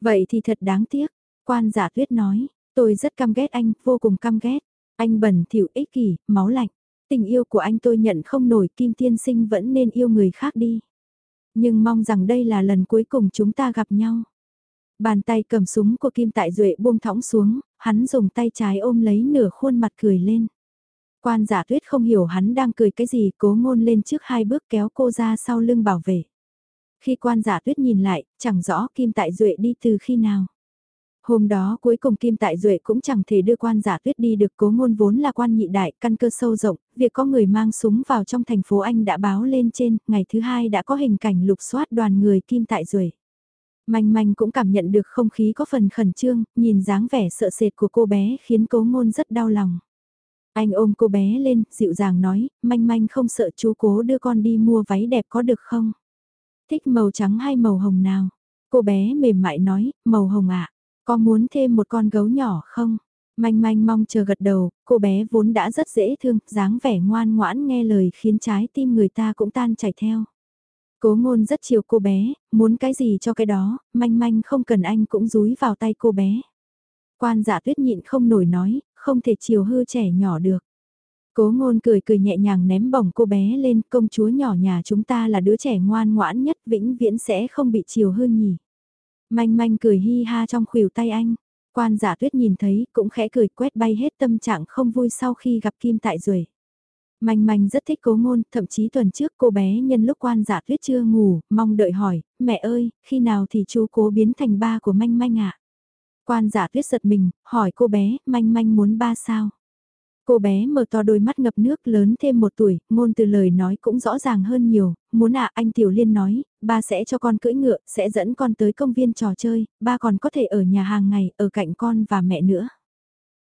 Speaker 1: Vậy thì thật đáng tiếc, quan giả tuyết nói, tôi rất căm ghét anh, vô cùng căm ghét. Anh bẩn thỉu ích kỷ, máu lạnh. Tình yêu của anh tôi nhận không nổi Kim Tiên Sinh vẫn nên yêu người khác đi. Nhưng mong rằng đây là lần cuối cùng chúng ta gặp nhau. Bàn tay cầm súng của Kim Tại Duệ buông thõng xuống, hắn dùng tay trái ôm lấy nửa khuôn mặt cười lên. Quan giả tuyết không hiểu hắn đang cười cái gì, cố ngôn lên trước hai bước kéo cô ra sau lưng bảo vệ. Khi quan giả tuyết nhìn lại, chẳng rõ Kim Tại Duệ đi từ khi nào. Hôm đó cuối cùng Kim Tại Duệ cũng chẳng thể đưa quan giả tuyết đi được cố ngôn vốn là quan nhị đại, căn cơ sâu rộng, việc có người mang súng vào trong thành phố Anh đã báo lên trên, ngày thứ hai đã có hình cảnh lục soát đoàn người Kim Tại Duệ. Manh manh cũng cảm nhận được không khí có phần khẩn trương, nhìn dáng vẻ sợ sệt của cô bé khiến cố ngôn rất đau lòng. Anh ôm cô bé lên, dịu dàng nói, manh manh không sợ chú cố đưa con đi mua váy đẹp có được không? Thích màu trắng hay màu hồng nào? Cô bé mềm mại nói, màu hồng ạ, có muốn thêm một con gấu nhỏ không? Manh manh mong chờ gật đầu, cô bé vốn đã rất dễ thương, dáng vẻ ngoan ngoãn nghe lời khiến trái tim người ta cũng tan chảy theo. Cố ngôn rất chiều cô bé, muốn cái gì cho cái đó, manh manh không cần anh cũng rúi vào tay cô bé. Quan giả tuyết nhịn không nổi nói, không thể chiều hư trẻ nhỏ được. Cố ngôn cười cười nhẹ nhàng ném bổng cô bé lên công chúa nhỏ nhà chúng ta là đứa trẻ ngoan ngoãn nhất vĩnh viễn sẽ không bị chiều hư nhỉ. Manh manh cười hi ha trong khuỷu tay anh. Quan giả tuyết nhìn thấy cũng khẽ cười quét bay hết tâm trạng không vui sau khi gặp Kim Tại Duệ. Manh manh rất thích cố ngôn, thậm chí tuần trước cô bé nhân lúc quan giả tuyết chưa ngủ, mong đợi hỏi, mẹ ơi, khi nào thì chú cố biến thành ba của manh manh ạ? Quan giả tuyết giật mình, hỏi cô bé, manh manh muốn ba sao? Cô bé mở to đôi mắt ngập nước lớn thêm một tuổi, ngôn từ lời nói cũng rõ ràng hơn nhiều, muốn à anh Tiểu Liên nói, ba sẽ cho con cưỡi ngựa, sẽ dẫn con tới công viên trò chơi, ba còn có thể ở nhà hàng ngày, ở cạnh con và mẹ nữa.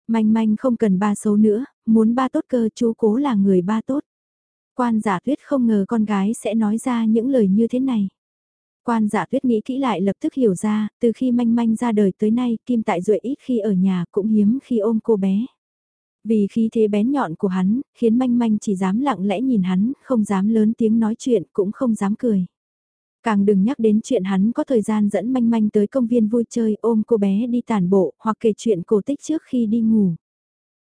Speaker 1: Manh manh không cần ba xấu nữa, muốn ba tốt cơ chú cố là người ba tốt. Quan giả tuyết không ngờ con gái sẽ nói ra những lời như thế này. Quan giả tuyết nghĩ kỹ lại lập tức hiểu ra, từ khi manh manh ra đời tới nay, Kim Tại Duệ ít khi ở nhà cũng hiếm khi ôm cô bé. Vì khí thế bén nhọn của hắn, khiến manh manh chỉ dám lặng lẽ nhìn hắn, không dám lớn tiếng nói chuyện, cũng không dám cười. Càng đừng nhắc đến chuyện hắn có thời gian dẫn manh manh tới công viên vui chơi ôm cô bé đi tản bộ hoặc kể chuyện cổ tích trước khi đi ngủ.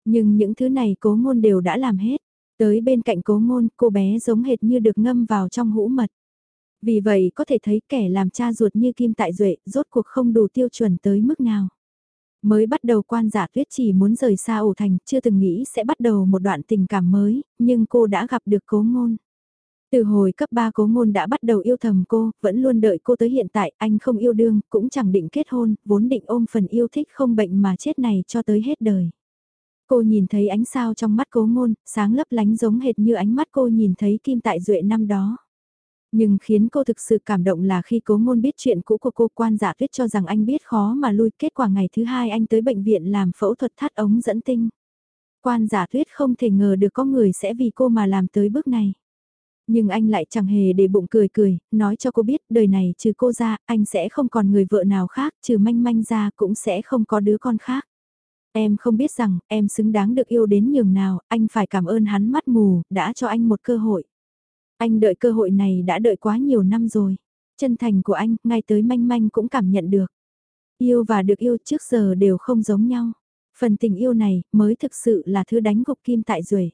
Speaker 1: Nhưng những thứ này cố ngôn đều đã làm hết. Tới bên cạnh cố ngôn cô bé giống hệt như được ngâm vào trong hũ mật. Vì vậy có thể thấy kẻ làm cha ruột như Kim Tại Duệ rốt cuộc không đủ tiêu chuẩn tới mức nào. Mới bắt đầu quan giả tuyết chỉ muốn rời xa ổ thành, chưa từng nghĩ sẽ bắt đầu một đoạn tình cảm mới, nhưng cô đã gặp được cố ngôn. Từ hồi cấp 3 cố ngôn đã bắt đầu yêu thầm cô, vẫn luôn đợi cô tới hiện tại, anh không yêu đương, cũng chẳng định kết hôn, vốn định ôm phần yêu thích không bệnh mà chết này cho tới hết đời. Cô nhìn thấy ánh sao trong mắt cố ngôn, sáng lấp lánh giống hệt như ánh mắt cô nhìn thấy Kim Tại Duệ năm đó. Nhưng khiến cô thực sự cảm động là khi cố ngôn biết chuyện cũ của cô quan giả tuyết cho rằng anh biết khó mà lui kết quả ngày thứ hai anh tới bệnh viện làm phẫu thuật thắt ống dẫn tinh. Quan giả tuyết không thể ngờ được có người sẽ vì cô mà làm tới bước này. Nhưng anh lại chẳng hề để bụng cười cười, nói cho cô biết đời này trừ cô ra, anh sẽ không còn người vợ nào khác, trừ manh manh ra cũng sẽ không có đứa con khác. Em không biết rằng, em xứng đáng được yêu đến nhường nào, anh phải cảm ơn hắn mắt mù, đã cho anh một cơ hội. Anh đợi cơ hội này đã đợi quá nhiều năm rồi. Chân thành của anh, ngay tới manh manh cũng cảm nhận được. Yêu và được yêu trước giờ đều không giống nhau. Phần tình yêu này mới thực sự là thứ đánh gục kim tại duệ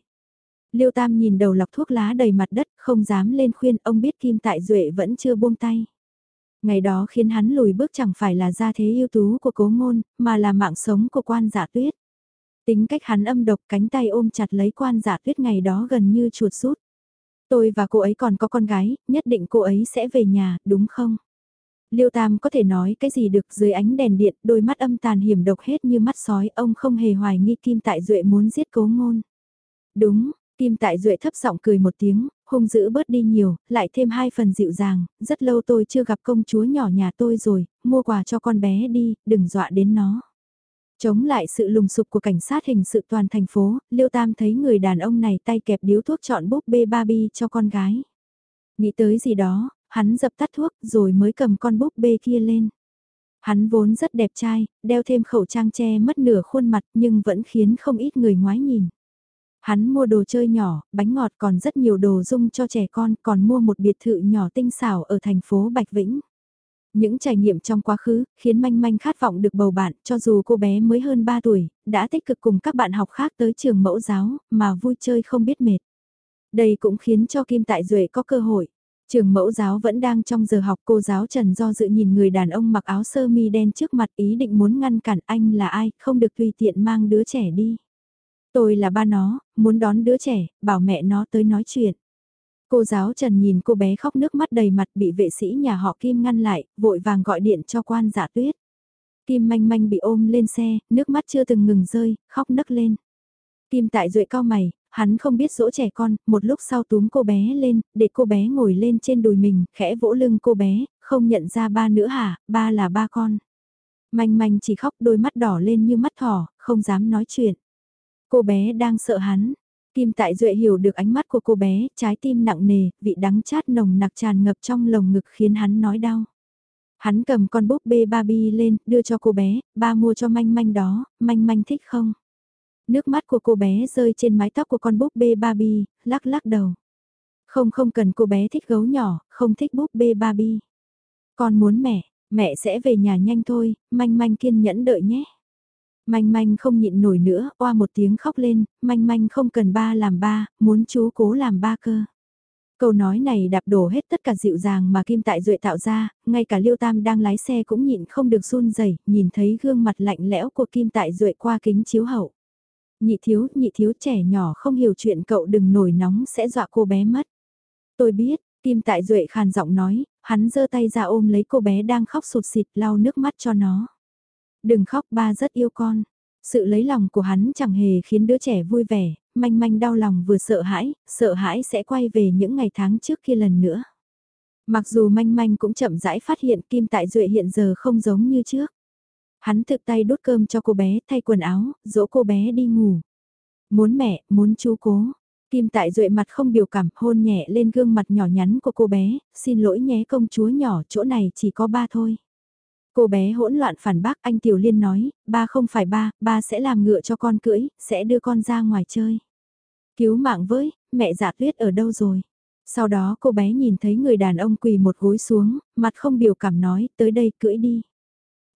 Speaker 1: Liêu Tam nhìn đầu lọc thuốc lá đầy mặt đất, không dám lên khuyên ông biết Kim Tại Duệ vẫn chưa buông tay. Ngày đó khiến hắn lùi bước chẳng phải là gia thế ưu tú của cố ngôn, mà là mạng sống của quan giả tuyết. Tính cách hắn âm độc cánh tay ôm chặt lấy quan giả tuyết ngày đó gần như chuột rút. Tôi và cô ấy còn có con gái, nhất định cô ấy sẽ về nhà, đúng không? Liêu Tam có thể nói cái gì được dưới ánh đèn điện, đôi mắt âm tàn hiểm độc hết như mắt sói, ông không hề hoài nghi Kim Tại Duệ muốn giết cố ngôn. Đúng, Kim Tại Duệ thấp giọng cười một tiếng, hung dữ bớt đi nhiều, lại thêm hai phần dịu dàng, rất lâu tôi chưa gặp công chúa nhỏ nhà tôi rồi, mua quà cho con bé đi, đừng dọa đến nó. Chống lại sự lùng sục của cảnh sát hình sự toàn thành phố, Liêu Tam thấy người đàn ông này tay kẹp điếu thuốc chọn búp bê Barbie cho con gái. Nghĩ tới gì đó, hắn dập tắt thuốc rồi mới cầm con búp bê kia lên. Hắn vốn rất đẹp trai, đeo thêm khẩu trang che mất nửa khuôn mặt nhưng vẫn khiến không ít người ngoái nhìn. Hắn mua đồ chơi nhỏ, bánh ngọt còn rất nhiều đồ dung cho trẻ con, còn mua một biệt thự nhỏ tinh xảo ở thành phố Bạch Vĩnh. Những trải nghiệm trong quá khứ, khiến manh manh khát vọng được bầu bạn, cho dù cô bé mới hơn 3 tuổi, đã tích cực cùng các bạn học khác tới trường mẫu giáo, mà vui chơi không biết mệt. Đây cũng khiến cho Kim Tại Duệ có cơ hội. Trường mẫu giáo vẫn đang trong giờ học cô giáo Trần do dự nhìn người đàn ông mặc áo sơ mi đen trước mặt ý định muốn ngăn cản anh là ai, không được tùy tiện mang đứa trẻ đi. Tôi là ba nó, muốn đón đứa trẻ, bảo mẹ nó tới nói chuyện. Cô giáo Trần nhìn cô bé khóc nước mắt đầy mặt bị vệ sĩ nhà họ Kim ngăn lại, vội vàng gọi điện cho quan giả tuyết. Kim manh manh bị ôm lên xe, nước mắt chưa từng ngừng rơi, khóc nấc lên. Kim tại duệ cao mày, hắn không biết dỗ trẻ con, một lúc sau túm cô bé lên, để cô bé ngồi lên trên đùi mình, khẽ vỗ lưng cô bé, không nhận ra ba nữa hả, ba là ba con. Manh manh chỉ khóc đôi mắt đỏ lên như mắt thỏ, không dám nói chuyện. Cô bé đang sợ hắn. Kim Tại Duệ hiểu được ánh mắt của cô bé, trái tim nặng nề, vị đắng chát nồng nặc tràn ngập trong lồng ngực khiến hắn nói đau. Hắn cầm con búp bê Barbie lên, đưa cho cô bé, ba mua cho manh manh đó, manh manh thích không? Nước mắt của cô bé rơi trên mái tóc của con búp bê Barbie, lắc lắc đầu. Không không cần cô bé thích gấu nhỏ, không thích búp bê Barbie. Con muốn mẹ, mẹ sẽ về nhà nhanh thôi, manh manh kiên nhẫn đợi nhé. Manh manh không nhịn nổi nữa, oa một tiếng khóc lên, manh manh không cần ba làm ba, muốn chú cố làm ba cơ. Câu nói này đạp đổ hết tất cả dịu dàng mà Kim Tại Duệ tạo ra, ngay cả Liêu Tam đang lái xe cũng nhịn không được run rẩy, nhìn thấy gương mặt lạnh lẽo của Kim Tại Duệ qua kính chiếu hậu. Nhị thiếu, nhị thiếu trẻ nhỏ không hiểu chuyện cậu đừng nổi nóng sẽ dọa cô bé mất. Tôi biết, Kim Tại Duệ khàn giọng nói, hắn giơ tay ra ôm lấy cô bé đang khóc sụt xịt lau nước mắt cho nó. Đừng khóc ba rất yêu con. Sự lấy lòng của hắn chẳng hề khiến đứa trẻ vui vẻ, manh manh đau lòng vừa sợ hãi, sợ hãi sẽ quay về những ngày tháng trước kia lần nữa. Mặc dù manh manh cũng chậm rãi phát hiện Kim Tại Duệ hiện giờ không giống như trước. Hắn thực tay đốt cơm cho cô bé, thay quần áo, dỗ cô bé đi ngủ. Muốn mẹ, muốn chú cố. Kim Tại Duệ mặt không biểu cảm, hôn nhẹ lên gương mặt nhỏ nhắn của cô bé, xin lỗi nhé công chúa nhỏ, chỗ này chỉ có ba thôi. Cô bé hỗn loạn phản bác anh Tiểu Liên nói, ba không phải ba, ba sẽ làm ngựa cho con cưỡi, sẽ đưa con ra ngoài chơi. Cứu mạng với, mẹ giả tuyết ở đâu rồi? Sau đó cô bé nhìn thấy người đàn ông quỳ một gối xuống, mặt không biểu cảm nói, tới đây cưỡi đi.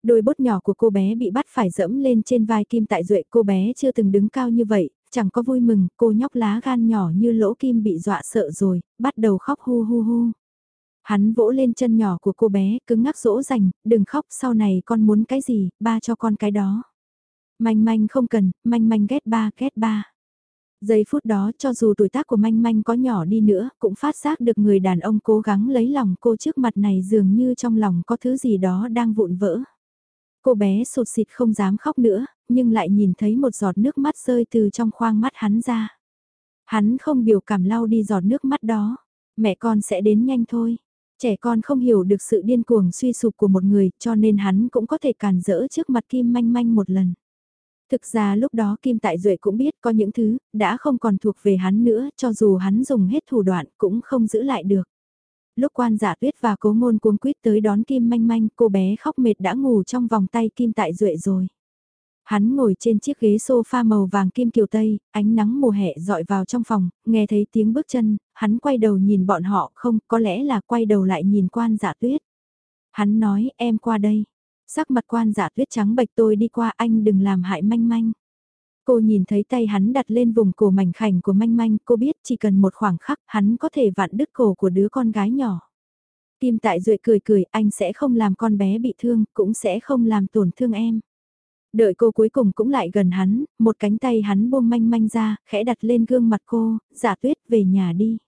Speaker 1: Đôi bốt nhỏ của cô bé bị bắt phải dẫm lên trên vai Kim Tại Duệ, cô bé chưa từng đứng cao như vậy, chẳng có vui mừng, cô nhóc lá gan nhỏ như lỗ kim bị dọa sợ rồi, bắt đầu khóc hu hu hu. Hắn vỗ lên chân nhỏ của cô bé, cứng ngắc dỗ dành, đừng khóc, sau này con muốn cái gì, ba cho con cái đó. Manh manh không cần, manh manh ghét ba, ghét ba. Giây phút đó cho dù tuổi tác của manh manh có nhỏ đi nữa, cũng phát giác được người đàn ông cố gắng lấy lòng cô trước mặt này dường như trong lòng có thứ gì đó đang vụn vỡ. Cô bé sụt xịt không dám khóc nữa, nhưng lại nhìn thấy một giọt nước mắt rơi từ trong khoang mắt hắn ra. Hắn không biểu cảm lau đi giọt nước mắt đó. Mẹ con sẽ đến nhanh thôi. Trẻ con không hiểu được sự điên cuồng suy sụp của một người, cho nên hắn cũng có thể càn rỡ trước mặt Kim Manh Manh một lần. Thực ra lúc đó Kim Tại Duệ cũng biết có những thứ đã không còn thuộc về hắn nữa, cho dù hắn dùng hết thủ đoạn cũng không giữ lại được. Lúc quan giả tuyết và cố ngôn cuống quýt tới đón Kim Manh Manh, cô bé khóc mệt đã ngủ trong vòng tay Kim Tại Duệ rồi. Hắn ngồi trên chiếc ghế sofa màu vàng kim kiều tây, ánh nắng mùa hè dọi vào trong phòng, nghe thấy tiếng bước chân, hắn quay đầu nhìn bọn họ không, có lẽ là quay đầu lại nhìn quan giả tuyết. Hắn nói em qua đây. Sắc mặt quan giả tuyết trắng bạch tôi đi qua anh đừng làm hại manh manh. Cô nhìn thấy tay hắn đặt lên vùng cổ mảnh khảnh của manh manh, cô biết chỉ cần một khoảng khắc hắn có thể vặn đứt cổ của đứa con gái nhỏ. Kim Tại Duệ cười cười, anh sẽ không làm con bé bị thương, cũng sẽ không làm tổn thương em. Đợi cô cuối cùng cũng lại gần hắn, một cánh tay hắn buông manh manh ra, khẽ đặt lên gương mặt cô, giả tuyết về nhà đi.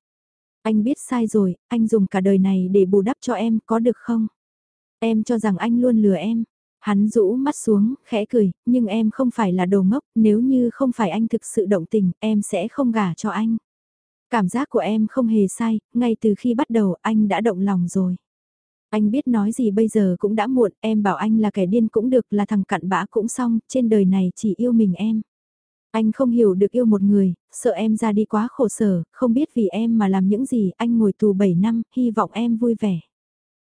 Speaker 1: Anh biết sai rồi, anh dùng cả đời này để bù đắp cho em, có được không? Em cho rằng anh luôn lừa em. Hắn rũ mắt xuống, khẽ cười, nhưng em không phải là đồ ngốc, nếu như không phải anh thực sự động tình, em sẽ không gả cho anh. Cảm giác của em không hề sai, ngay từ khi bắt đầu anh đã động lòng rồi. Anh biết nói gì bây giờ cũng đã muộn, em bảo anh là kẻ điên cũng được, là thằng cặn bã cũng xong, trên đời này chỉ yêu mình em. Anh không hiểu được yêu một người, sợ em ra đi quá khổ sở, không biết vì em mà làm những gì, anh ngồi tù 7 năm, hy vọng em vui vẻ.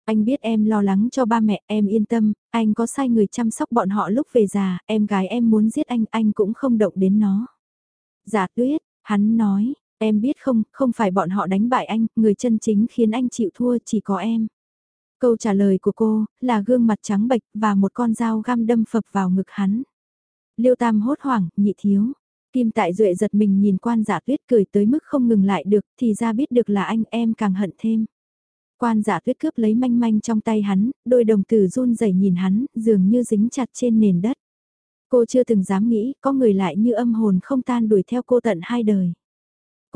Speaker 1: Anh biết em lo lắng cho ba mẹ, em yên tâm, anh có sai người chăm sóc bọn họ lúc về già, em gái em muốn giết anh, anh cũng không động đến nó. Giả tuyết, hắn nói, em biết không, không phải bọn họ đánh bại anh, người chân chính khiến anh chịu thua chỉ có em. Câu trả lời của cô là gương mặt trắng bệch và một con dao găm đâm phập vào ngực hắn. Liêu Tam hốt hoảng, nhị thiếu. Kim Tại Duệ giật mình nhìn quan giả tuyết cười tới mức không ngừng lại được thì ra biết được là anh em càng hận thêm. Quan giả tuyết cướp lấy manh manh trong tay hắn, đôi đồng tử run rẩy nhìn hắn, dường như dính chặt trên nền đất. Cô chưa từng dám nghĩ có người lại như âm hồn không tan đuổi theo cô tận hai đời.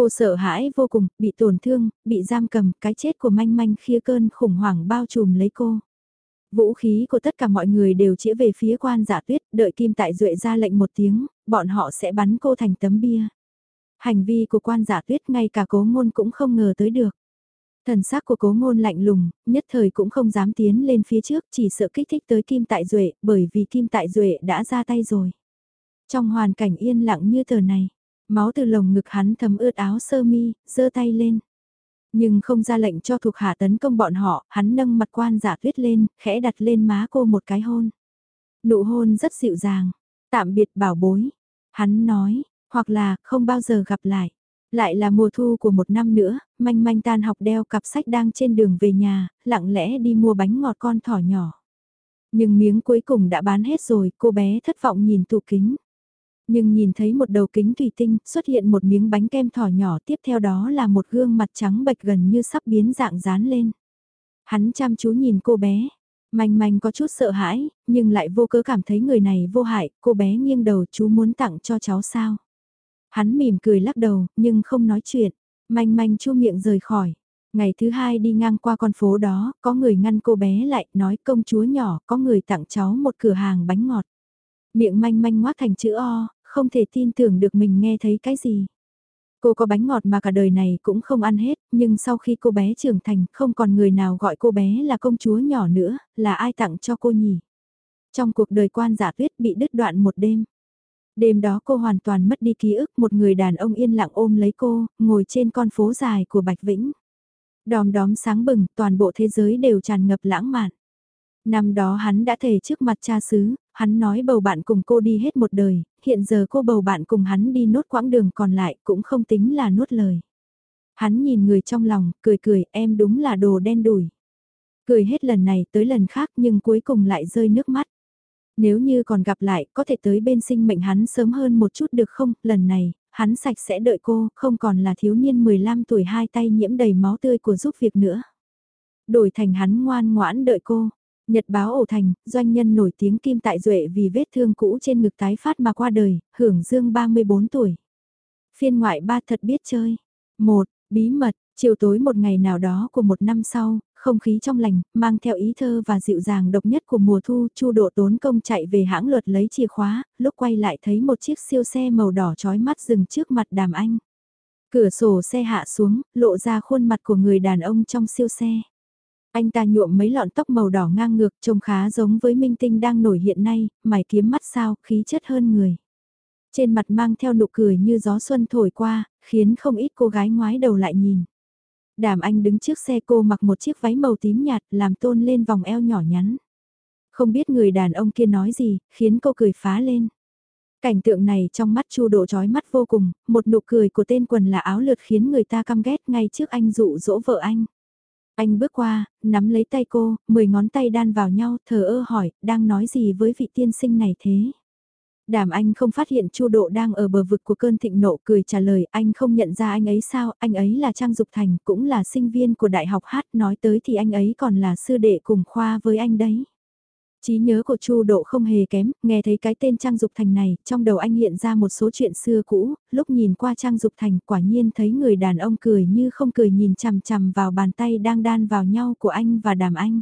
Speaker 1: Cô sợ hãi vô cùng, bị tổn thương, bị giam cầm, cái chết của manh manh khía cơn khủng hoảng bao trùm lấy cô. Vũ khí của tất cả mọi người đều chĩa về phía quan giả tuyết, đợi Kim Tại Duệ ra lệnh một tiếng, bọn họ sẽ bắn cô thành tấm bia. Hành vi của quan giả tuyết ngay cả cố ngôn cũng không ngờ tới được. Thần sắc của cố ngôn lạnh lùng, nhất thời cũng không dám tiến lên phía trước chỉ sợ kích thích tới Kim Tại Duệ bởi vì Kim Tại Duệ đã ra tay rồi. Trong hoàn cảnh yên lặng như tờ này, Máu từ lồng ngực hắn thấm ướt áo sơ mi, giơ tay lên. Nhưng không ra lệnh cho thuộc hạ tấn công bọn họ, hắn nâng mặt quan giả tuyết lên, khẽ đặt lên má cô một cái hôn. Nụ hôn rất dịu dàng, tạm biệt bảo bối. Hắn nói, hoặc là không bao giờ gặp lại. Lại là mùa thu của một năm nữa, manh manh tan học đeo cặp sách đang trên đường về nhà, lặng lẽ đi mua bánh ngọt con thỏ nhỏ. Nhưng miếng cuối cùng đã bán hết rồi, cô bé thất vọng nhìn tủ kính. Nhưng nhìn thấy một đầu kính thủy tinh, xuất hiện một miếng bánh kem thỏ nhỏ tiếp theo đó là một gương mặt trắng bệch gần như sắp biến dạng dán lên. Hắn chăm chú nhìn cô bé, manh manh có chút sợ hãi, nhưng lại vô cớ cảm thấy người này vô hại, cô bé nghiêng đầu chú muốn tặng cho cháu sao. Hắn mỉm cười lắc đầu, nhưng không nói chuyện, manh manh chu miệng rời khỏi. Ngày thứ hai đi ngang qua con phố đó, có người ngăn cô bé lại, nói công chúa nhỏ, có người tặng cháu một cửa hàng bánh ngọt. Miệng manh manh ngoác thành chữ O, không thể tin tưởng được mình nghe thấy cái gì. Cô có bánh ngọt mà cả đời này cũng không ăn hết, nhưng sau khi cô bé trưởng thành không còn người nào gọi cô bé là công chúa nhỏ nữa, là ai tặng cho cô nhỉ? Trong cuộc đời quan giả tuyết bị đứt đoạn một đêm. Đêm đó cô hoàn toàn mất đi ký ức một người đàn ông yên lặng ôm lấy cô, ngồi trên con phố dài của Bạch Vĩnh. Đòm đóm sáng bừng, toàn bộ thế giới đều tràn ngập lãng mạn. Năm đó hắn đã thề trước mặt cha xứ, hắn nói bầu bạn cùng cô đi hết một đời, hiện giờ cô bầu bạn cùng hắn đi nốt quãng đường còn lại cũng không tính là nuốt lời. Hắn nhìn người trong lòng, cười cười, em đúng là đồ đen đủi. Cười hết lần này tới lần khác nhưng cuối cùng lại rơi nước mắt. Nếu như còn gặp lại, có thể tới bên sinh mệnh hắn sớm hơn một chút được không, lần này, hắn sạch sẽ đợi cô, không còn là thiếu niên 15 tuổi hai tay nhiễm đầy máu tươi của giúp việc nữa. Đổi thành hắn ngoan ngoãn đợi cô, Nhật báo ổ thành, doanh nhân nổi tiếng Kim Tại Duệ vì vết thương cũ trên ngực tái phát mà qua đời, hưởng dương 34 tuổi. Phiên ngoại ba thật biết chơi. một Bí mật, chiều tối một ngày nào đó của một năm sau, không khí trong lành, mang theo ý thơ và dịu dàng độc nhất của mùa thu, Chu Độ tốn công chạy về hãng luật lấy chìa khóa, lúc quay lại thấy một chiếc siêu xe màu đỏ chói mắt dừng trước mặt đàm anh. Cửa sổ xe hạ xuống, lộ ra khuôn mặt của người đàn ông trong siêu xe. Anh ta nhuộm mấy lọn tóc màu đỏ ngang ngược trông khá giống với minh tinh đang nổi hiện nay, mày kiếm mắt sao, khí chất hơn người. Trên mặt mang theo nụ cười như gió xuân thổi qua, khiến không ít cô gái ngoái đầu lại nhìn. Đàm anh đứng trước xe cô mặc một chiếc váy màu tím nhạt làm tôn lên vòng eo nhỏ nhắn. Không biết người đàn ông kia nói gì, khiến cô cười phá lên. Cảnh tượng này trong mắt chu độ trói mắt vô cùng, một nụ cười của tên quần là áo lượt khiến người ta căm ghét ngay trước anh dụ dỗ vợ anh. Anh bước qua, nắm lấy tay cô, mười ngón tay đan vào nhau, thờ ơ hỏi, đang nói gì với vị tiên sinh này thế? Đàm anh không phát hiện Chu Độ đang ở bờ vực của cơn thịnh nộ cười trả lời anh không nhận ra anh ấy sao, anh ấy là Trang Dục Thành, cũng là sinh viên của Đại học Hát, nói tới thì anh ấy còn là sư đệ cùng khoa với anh đấy. Trí nhớ của Chu Độ không hề kém, nghe thấy cái tên Trang Dục Thành này, trong đầu anh hiện ra một số chuyện xưa cũ, lúc nhìn qua Trang Dục Thành quả nhiên thấy người đàn ông cười như không cười nhìn chằm chằm vào bàn tay đang đan vào nhau của anh và đàm anh.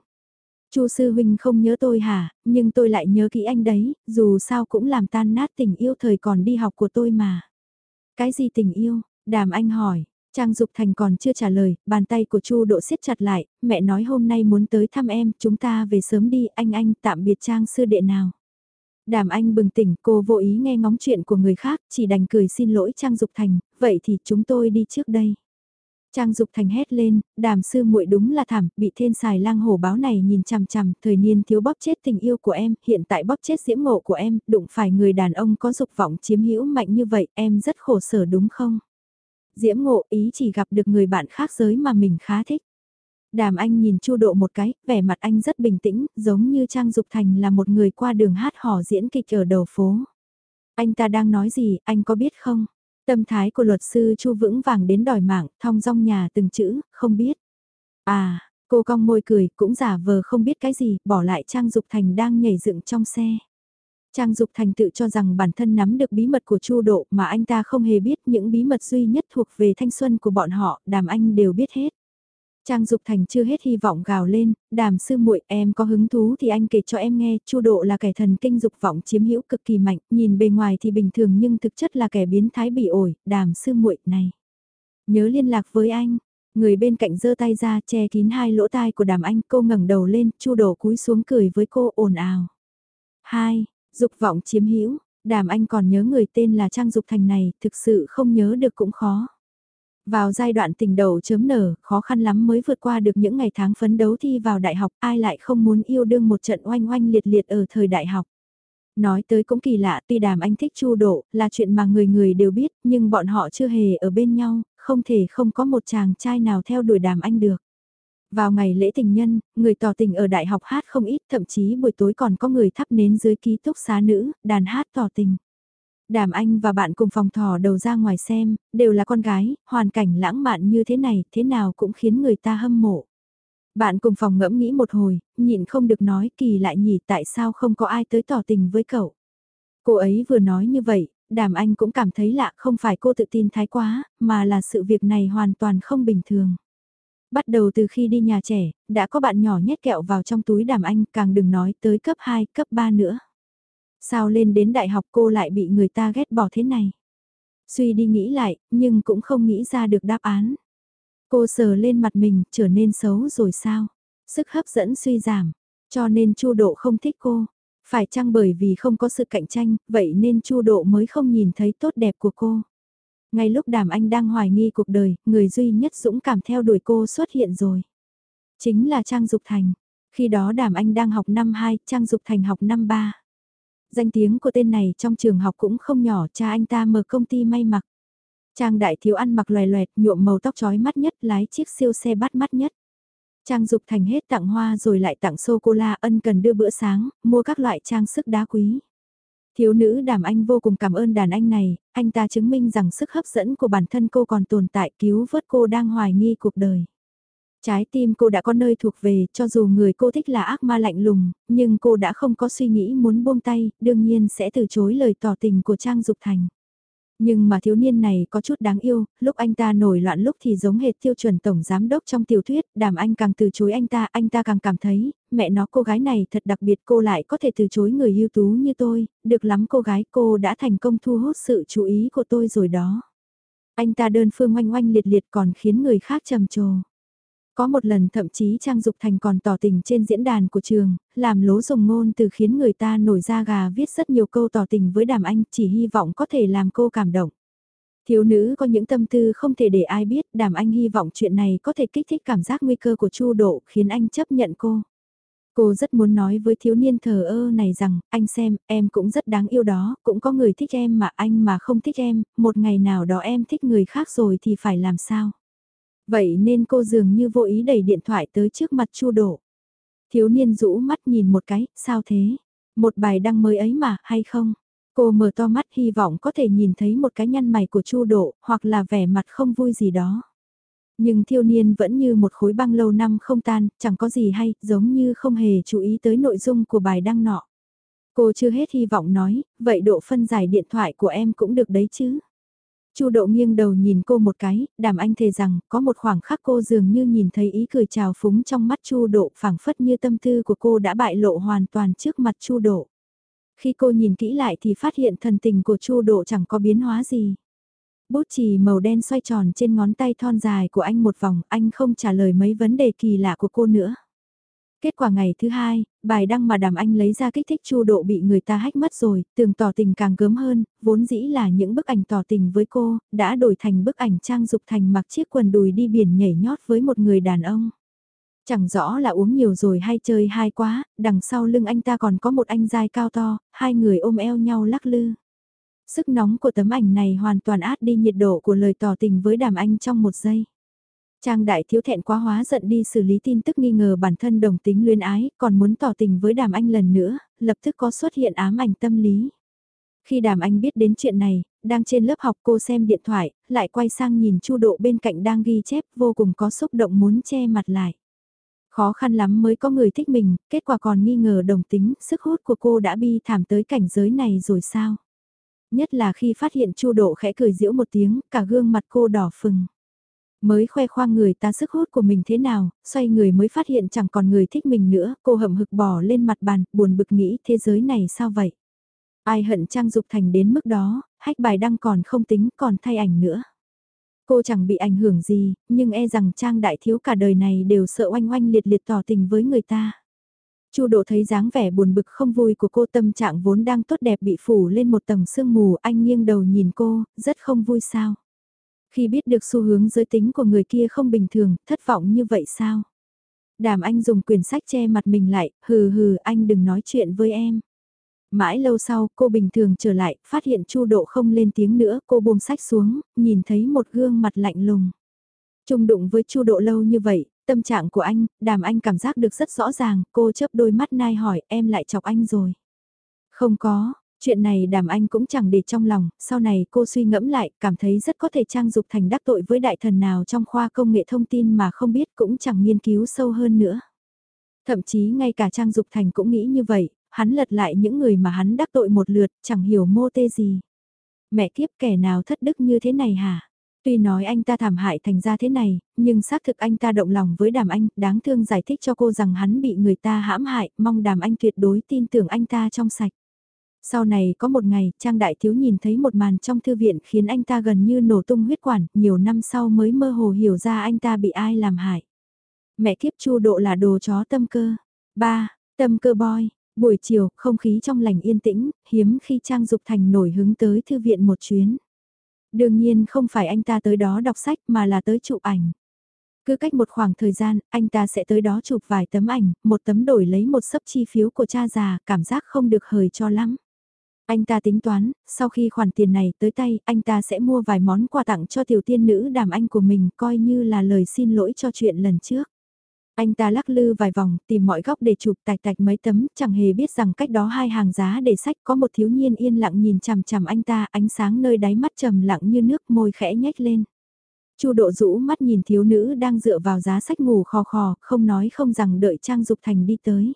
Speaker 1: Chu sư huynh không nhớ tôi hả, nhưng tôi lại nhớ kỹ anh đấy, dù sao cũng làm tan nát tình yêu thời còn đi học của tôi mà. Cái gì tình yêu? Đàm anh hỏi, Trang Dục Thành còn chưa trả lời, bàn tay của Chu Độ siết chặt lại, mẹ nói hôm nay muốn tới thăm em, chúng ta về sớm đi, anh anh tạm biệt Trang sư đệ nào. Đàm anh bừng tỉnh, cô vô ý nghe ngóng chuyện của người khác, chỉ đành cười xin lỗi Trang Dục Thành, vậy thì chúng tôi đi trước đây. Trang Dục Thành hét lên, đàm sư muội đúng là thảm, bị thiên xài lang hổ báo này nhìn chằm chằm, thời niên thiếu bóp chết tình yêu của em, hiện tại bóp chết diễm ngộ của em, đụng phải người đàn ông có dục vọng chiếm hữu mạnh như vậy, em rất khổ sở đúng không? Diễm ngộ ý chỉ gặp được người bạn khác giới mà mình khá thích. Đàm anh nhìn chu độ một cái, vẻ mặt anh rất bình tĩnh, giống như Trang Dục Thành là một người qua đường hát hò diễn kịch ở đầu phố. Anh ta đang nói gì, anh có biết không? Tâm thái của luật sư chu vững vàng đến đòi mạng, thong dong nhà từng chữ, không biết. À, cô cong môi cười, cũng giả vờ không biết cái gì, bỏ lại Trang Dục Thành đang nhảy dựng trong xe. Trang Dục Thành tự cho rằng bản thân nắm được bí mật của Chu Độ mà anh ta không hề biết những bí mật duy nhất thuộc về thanh xuân của bọn họ, đàm anh đều biết hết. Trang Dục Thành chưa hết hy vọng gào lên, đàm sư muội em có hứng thú thì anh kể cho em nghe, Chu Độ là kẻ thần kinh dục vọng chiếm hữu cực kỳ mạnh, nhìn bề ngoài thì bình thường nhưng thực chất là kẻ biến thái bị ổi, đàm sư muội này. Nhớ liên lạc với anh, người bên cạnh giơ tay ra che kín hai lỗ tai của đàm anh, cô ngẩng đầu lên, Chu Độ cúi xuống cười với cô ồn ào. Hai, Dục vọng chiếm hữu đàm anh còn nhớ người tên là Trang Dục Thành này, thực sự không nhớ được cũng khó. Vào giai đoạn tình đầu chớm nở, khó khăn lắm mới vượt qua được những ngày tháng phấn đấu thi vào đại học, ai lại không muốn yêu đương một trận oanh oanh liệt liệt ở thời đại học. Nói tới cũng kỳ lạ, tuy đàm anh thích chu độ, là chuyện mà người người đều biết, nhưng bọn họ chưa hề ở bên nhau, không thể không có một chàng trai nào theo đuổi đàm anh được. Vào ngày lễ tình nhân, người tỏ tình ở đại học hát không ít, thậm chí buổi tối còn có người thắp nến dưới ký túc xá nữ, đàn hát tỏ tình. Đàm Anh và bạn cùng phòng thò đầu ra ngoài xem, đều là con gái, hoàn cảnh lãng mạn như thế này, thế nào cũng khiến người ta hâm mộ. Bạn cùng phòng ngẫm nghĩ một hồi, nhịn không được nói kỳ lại nhỉ tại sao không có ai tới tỏ tình với cậu. Cô ấy vừa nói như vậy, đàm anh cũng cảm thấy lạ không phải cô tự tin thái quá, mà là sự việc này hoàn toàn không bình thường. Bắt đầu từ khi đi nhà trẻ, đã có bạn nhỏ nhét kẹo vào trong túi đàm anh, càng đừng nói tới cấp 2, cấp 3 nữa. Sao lên đến đại học cô lại bị người ta ghét bỏ thế này? Suy đi nghĩ lại, nhưng cũng không nghĩ ra được đáp án. Cô sờ lên mặt mình, trở nên xấu rồi sao? Sức hấp dẫn suy giảm, cho nên Chu Độ không thích cô. Phải chăng bởi vì không có sự cạnh tranh, vậy nên Chu Độ mới không nhìn thấy tốt đẹp của cô. Ngay lúc Đàm Anh đang hoài nghi cuộc đời, người duy nhất dũng cảm theo đuổi cô xuất hiện rồi. Chính là Trang Dục Thành. Khi đó Đàm Anh đang học năm 2, Trang Dục Thành học năm 3. Danh tiếng của tên này trong trường học cũng không nhỏ, cha anh ta mở công ty may mặc. Trang đại thiếu ăn mặc loè loẹt, nhuộm màu tóc chói mắt nhất, lái chiếc siêu xe bắt mắt nhất. Trang Dục Thành hết tặng hoa rồi lại tặng sô-cô-la ân cần đưa bữa sáng, mua các loại trang sức đá quý. Thiếu nữ đàm anh vô cùng cảm ơn đàn anh này, anh ta chứng minh rằng sức hấp dẫn của bản thân cô còn tồn tại cứu vớt cô đang hoài nghi cuộc đời. Trái tim cô đã có nơi thuộc về, cho dù người cô thích là ác ma lạnh lùng, nhưng cô đã không có suy nghĩ muốn buông tay, đương nhiên sẽ từ chối lời tỏ tình của Trang Dục Thành. Nhưng mà thiếu niên này có chút đáng yêu, lúc anh ta nổi loạn lúc thì giống hệt tiêu chuẩn tổng giám đốc trong tiểu thuyết, đàm anh càng từ chối anh ta, anh ta càng cảm thấy, mẹ nó cô gái này thật đặc biệt cô lại có thể từ chối người ưu tú như tôi, được lắm cô gái cô đã thành công thu hút sự chú ý của tôi rồi đó. Anh ta đơn phương oanh oanh liệt liệt còn khiến người khác trầm trồ. Có một lần thậm chí Trang Dục Thành còn tỏ tình trên diễn đàn của trường, làm lố dùng ngôn từ khiến người ta nổi da gà viết rất nhiều câu tỏ tình với đàm anh chỉ hy vọng có thể làm cô cảm động. Thiếu nữ có những tâm tư không thể để ai biết, đàm anh hy vọng chuyện này có thể kích thích cảm giác nguy cơ của Chu Độ khiến anh chấp nhận cô. Cô rất muốn nói với thiếu niên thờ ơ này rằng, anh xem, em cũng rất đáng yêu đó, cũng có người thích em mà anh mà không thích em, một ngày nào đó em thích người khác rồi thì phải làm sao? Vậy nên cô dường như vô ý đẩy điện thoại tới trước mặt Chu Độ. Thiếu niên rũ mắt nhìn một cái, sao thế? Một bài đăng mới ấy mà, hay không? Cô mở to mắt hy vọng có thể nhìn thấy một cái nhăn mày của Chu Độ, hoặc là vẻ mặt không vui gì đó. Nhưng thiếu niên vẫn như một khối băng lâu năm không tan, chẳng có gì hay, giống như không hề chú ý tới nội dung của bài đăng nọ. Cô chưa hết hy vọng nói, vậy độ phân giải điện thoại của em cũng được đấy chứ. Chu Độ nghiêng đầu nhìn cô một cái, đàm anh thề rằng có một khoảng khắc cô dường như nhìn thấy ý cười trào phúng trong mắt Chu Độ phảng phất như tâm tư của cô đã bại lộ hoàn toàn trước mặt Chu Độ. Khi cô nhìn kỹ lại thì phát hiện thần tình của Chu Độ chẳng có biến hóa gì. Bút chì màu đen xoay tròn trên ngón tay thon dài của anh một vòng, anh không trả lời mấy vấn đề kỳ lạ của cô nữa. Kết quả ngày thứ hai, bài đăng mà đàm anh lấy ra kích thích chu độ bị người ta hách mất rồi, tường tỏ tình càng gớm hơn, vốn dĩ là những bức ảnh tỏ tình với cô, đã đổi thành bức ảnh trang dục thành mặc chiếc quần đùi đi biển nhảy nhót với một người đàn ông. Chẳng rõ là uống nhiều rồi hay chơi hai quá, đằng sau lưng anh ta còn có một anh dai cao to, hai người ôm eo nhau lắc lư. Sức nóng của tấm ảnh này hoàn toàn át đi nhiệt độ của lời tỏ tình với đàm anh trong một giây. Trang đại thiếu thẹn quá hóa giận đi xử lý tin tức nghi ngờ bản thân đồng tính luyến ái, còn muốn tỏ tình với đàm anh lần nữa, lập tức có xuất hiện ám ảnh tâm lý. Khi đàm anh biết đến chuyện này, đang trên lớp học cô xem điện thoại, lại quay sang nhìn chu độ bên cạnh đang ghi chép vô cùng có xúc động muốn che mặt lại. Khó khăn lắm mới có người thích mình, kết quả còn nghi ngờ đồng tính, sức hút của cô đã bi thảm tới cảnh giới này rồi sao? Nhất là khi phát hiện chu độ khẽ cười giễu một tiếng, cả gương mặt cô đỏ phừng. Mới khoe khoang người ta sức hút của mình thế nào, xoay người mới phát hiện chẳng còn người thích mình nữa, cô hậm hực bỏ lên mặt bàn, buồn bực nghĩ thế giới này sao vậy? Ai hận Trang Dục Thành đến mức đó, hách bài đăng còn không tính còn thay ảnh nữa. Cô chẳng bị ảnh hưởng gì, nhưng e rằng Trang Đại Thiếu cả đời này đều sợ oanh oanh liệt liệt tỏ tình với người ta. Chu Độ thấy dáng vẻ buồn bực không vui của cô tâm trạng vốn đang tốt đẹp bị phủ lên một tầng sương mù, anh nghiêng đầu nhìn cô, rất không vui sao. Khi biết được xu hướng giới tính của người kia không bình thường, thất vọng như vậy sao? Đàm anh dùng quyển sách che mặt mình lại, hừ hừ anh đừng nói chuyện với em. Mãi lâu sau, cô bình thường trở lại, phát hiện Chu Độ không lên tiếng nữa, cô buông sách xuống, nhìn thấy một gương mặt lạnh lùng. Trung đụng với Chu Độ lâu như vậy, tâm trạng của anh, đàm anh cảm giác được rất rõ ràng, cô chớp đôi mắt nai hỏi em lại chọc anh rồi. Không có, Chuyện này đàm anh cũng chẳng để trong lòng, sau này cô suy ngẫm lại, cảm thấy rất có thể trang dục thành đắc tội với đại thần nào trong khoa công nghệ thông tin mà không biết cũng chẳng nghiên cứu sâu hơn nữa. Thậm chí ngay cả trang dục thành cũng nghĩ như vậy, hắn lật lại những người mà hắn đắc tội một lượt, chẳng hiểu mô tê gì. Mẹ kiếp kẻ nào thất đức như thế này hả? Tuy nói anh ta thảm hại thành ra thế này, nhưng xác thực anh ta động lòng với đàm anh, đáng thương giải thích cho cô rằng hắn bị người ta hãm hại, mong đàm anh tuyệt đối tin tưởng anh ta trong sạch. Sau này có một ngày, Trang Đại Thiếu nhìn thấy một màn trong thư viện khiến anh ta gần như nổ tung huyết quản, nhiều năm sau mới mơ hồ hiểu ra anh ta bị ai làm hại. Mẹ kiếp chu độ là đồ chó tâm cơ. ba Tâm cơ boy. Buổi chiều, không khí trong lành yên tĩnh, hiếm khi Trang Dục Thành nổi hứng tới thư viện một chuyến. Đương nhiên không phải anh ta tới đó đọc sách mà là tới chụp ảnh. Cứ cách một khoảng thời gian, anh ta sẽ tới đó chụp vài tấm ảnh, một tấm đổi lấy một sấp chi phiếu của cha già, cảm giác không được hời cho lắm. Anh ta tính toán, sau khi khoản tiền này tới tay, anh ta sẽ mua vài món quà tặng cho tiểu tiên nữ đàm anh của mình coi như là lời xin lỗi cho chuyện lần trước. Anh ta lắc lư vài vòng, tìm mọi góc để chụp tạch tạch mấy tấm, chẳng hề biết rằng cách đó hai hàng giá để sách có một thiếu niên yên lặng nhìn chằm chằm anh ta, ánh sáng nơi đáy mắt trầm lặng như nước môi khẽ nhếch lên. Chu độ rũ mắt nhìn thiếu nữ đang dựa vào giá sách ngủ khò khò, không nói không rằng đợi Trang Dục Thành đi tới.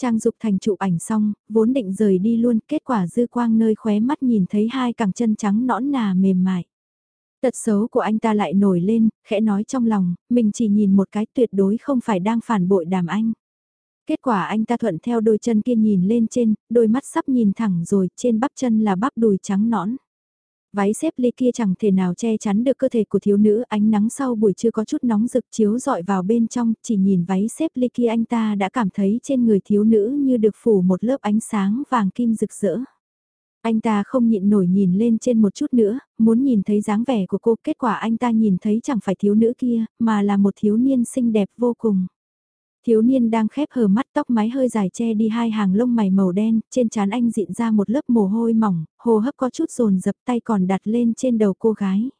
Speaker 1: Trang Dục Thành chụp ảnh xong, vốn định rời đi luôn, kết quả dư quang nơi khóe mắt nhìn thấy hai cẳng chân trắng nõn nà mềm mại. Tật xấu của anh ta lại nổi lên, khẽ nói trong lòng, mình chỉ nhìn một cái tuyệt đối không phải đang phản bội đàm anh. Kết quả anh ta thuận theo đôi chân kia nhìn lên trên, đôi mắt sắp nhìn thẳng rồi, trên bắp chân là bắp đùi trắng nõn. Váy xếp ly kia chẳng thể nào che chắn được cơ thể của thiếu nữ, ánh nắng sau buổi trưa có chút nóng rực chiếu dọi vào bên trong, chỉ nhìn váy xếp ly kia anh ta đã cảm thấy trên người thiếu nữ như được phủ một lớp ánh sáng vàng kim rực rỡ. Anh ta không nhịn nổi nhìn lên trên một chút nữa, muốn nhìn thấy dáng vẻ của cô, kết quả anh ta nhìn thấy chẳng phải thiếu nữ kia, mà là một thiếu niên xinh đẹp vô cùng. Thiếu niên đang khép hờ mắt tóc mái hơi dài che đi hai hàng lông mày màu đen, trên trán anh diện ra một lớp mồ hôi mỏng, hồ hấp có chút rồn dập tay còn đặt lên trên đầu cô gái.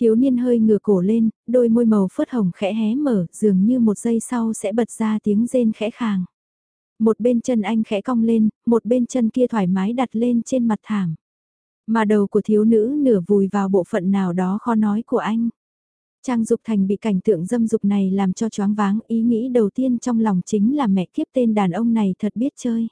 Speaker 1: Thiếu niên hơi ngửa cổ lên, đôi môi màu phớt hồng khẽ hé mở, dường như một giây sau sẽ bật ra tiếng rên khẽ khàng. Một bên chân anh khẽ cong lên, một bên chân kia thoải mái đặt lên trên mặt thảm. Mà đầu của thiếu nữ nửa vùi vào bộ phận nào đó khó nói của anh. Trang Dục Thành bị cảnh tượng dâm dục này làm cho choáng váng ý nghĩ đầu tiên trong lòng chính là mẹ kiếp tên đàn ông này thật biết chơi.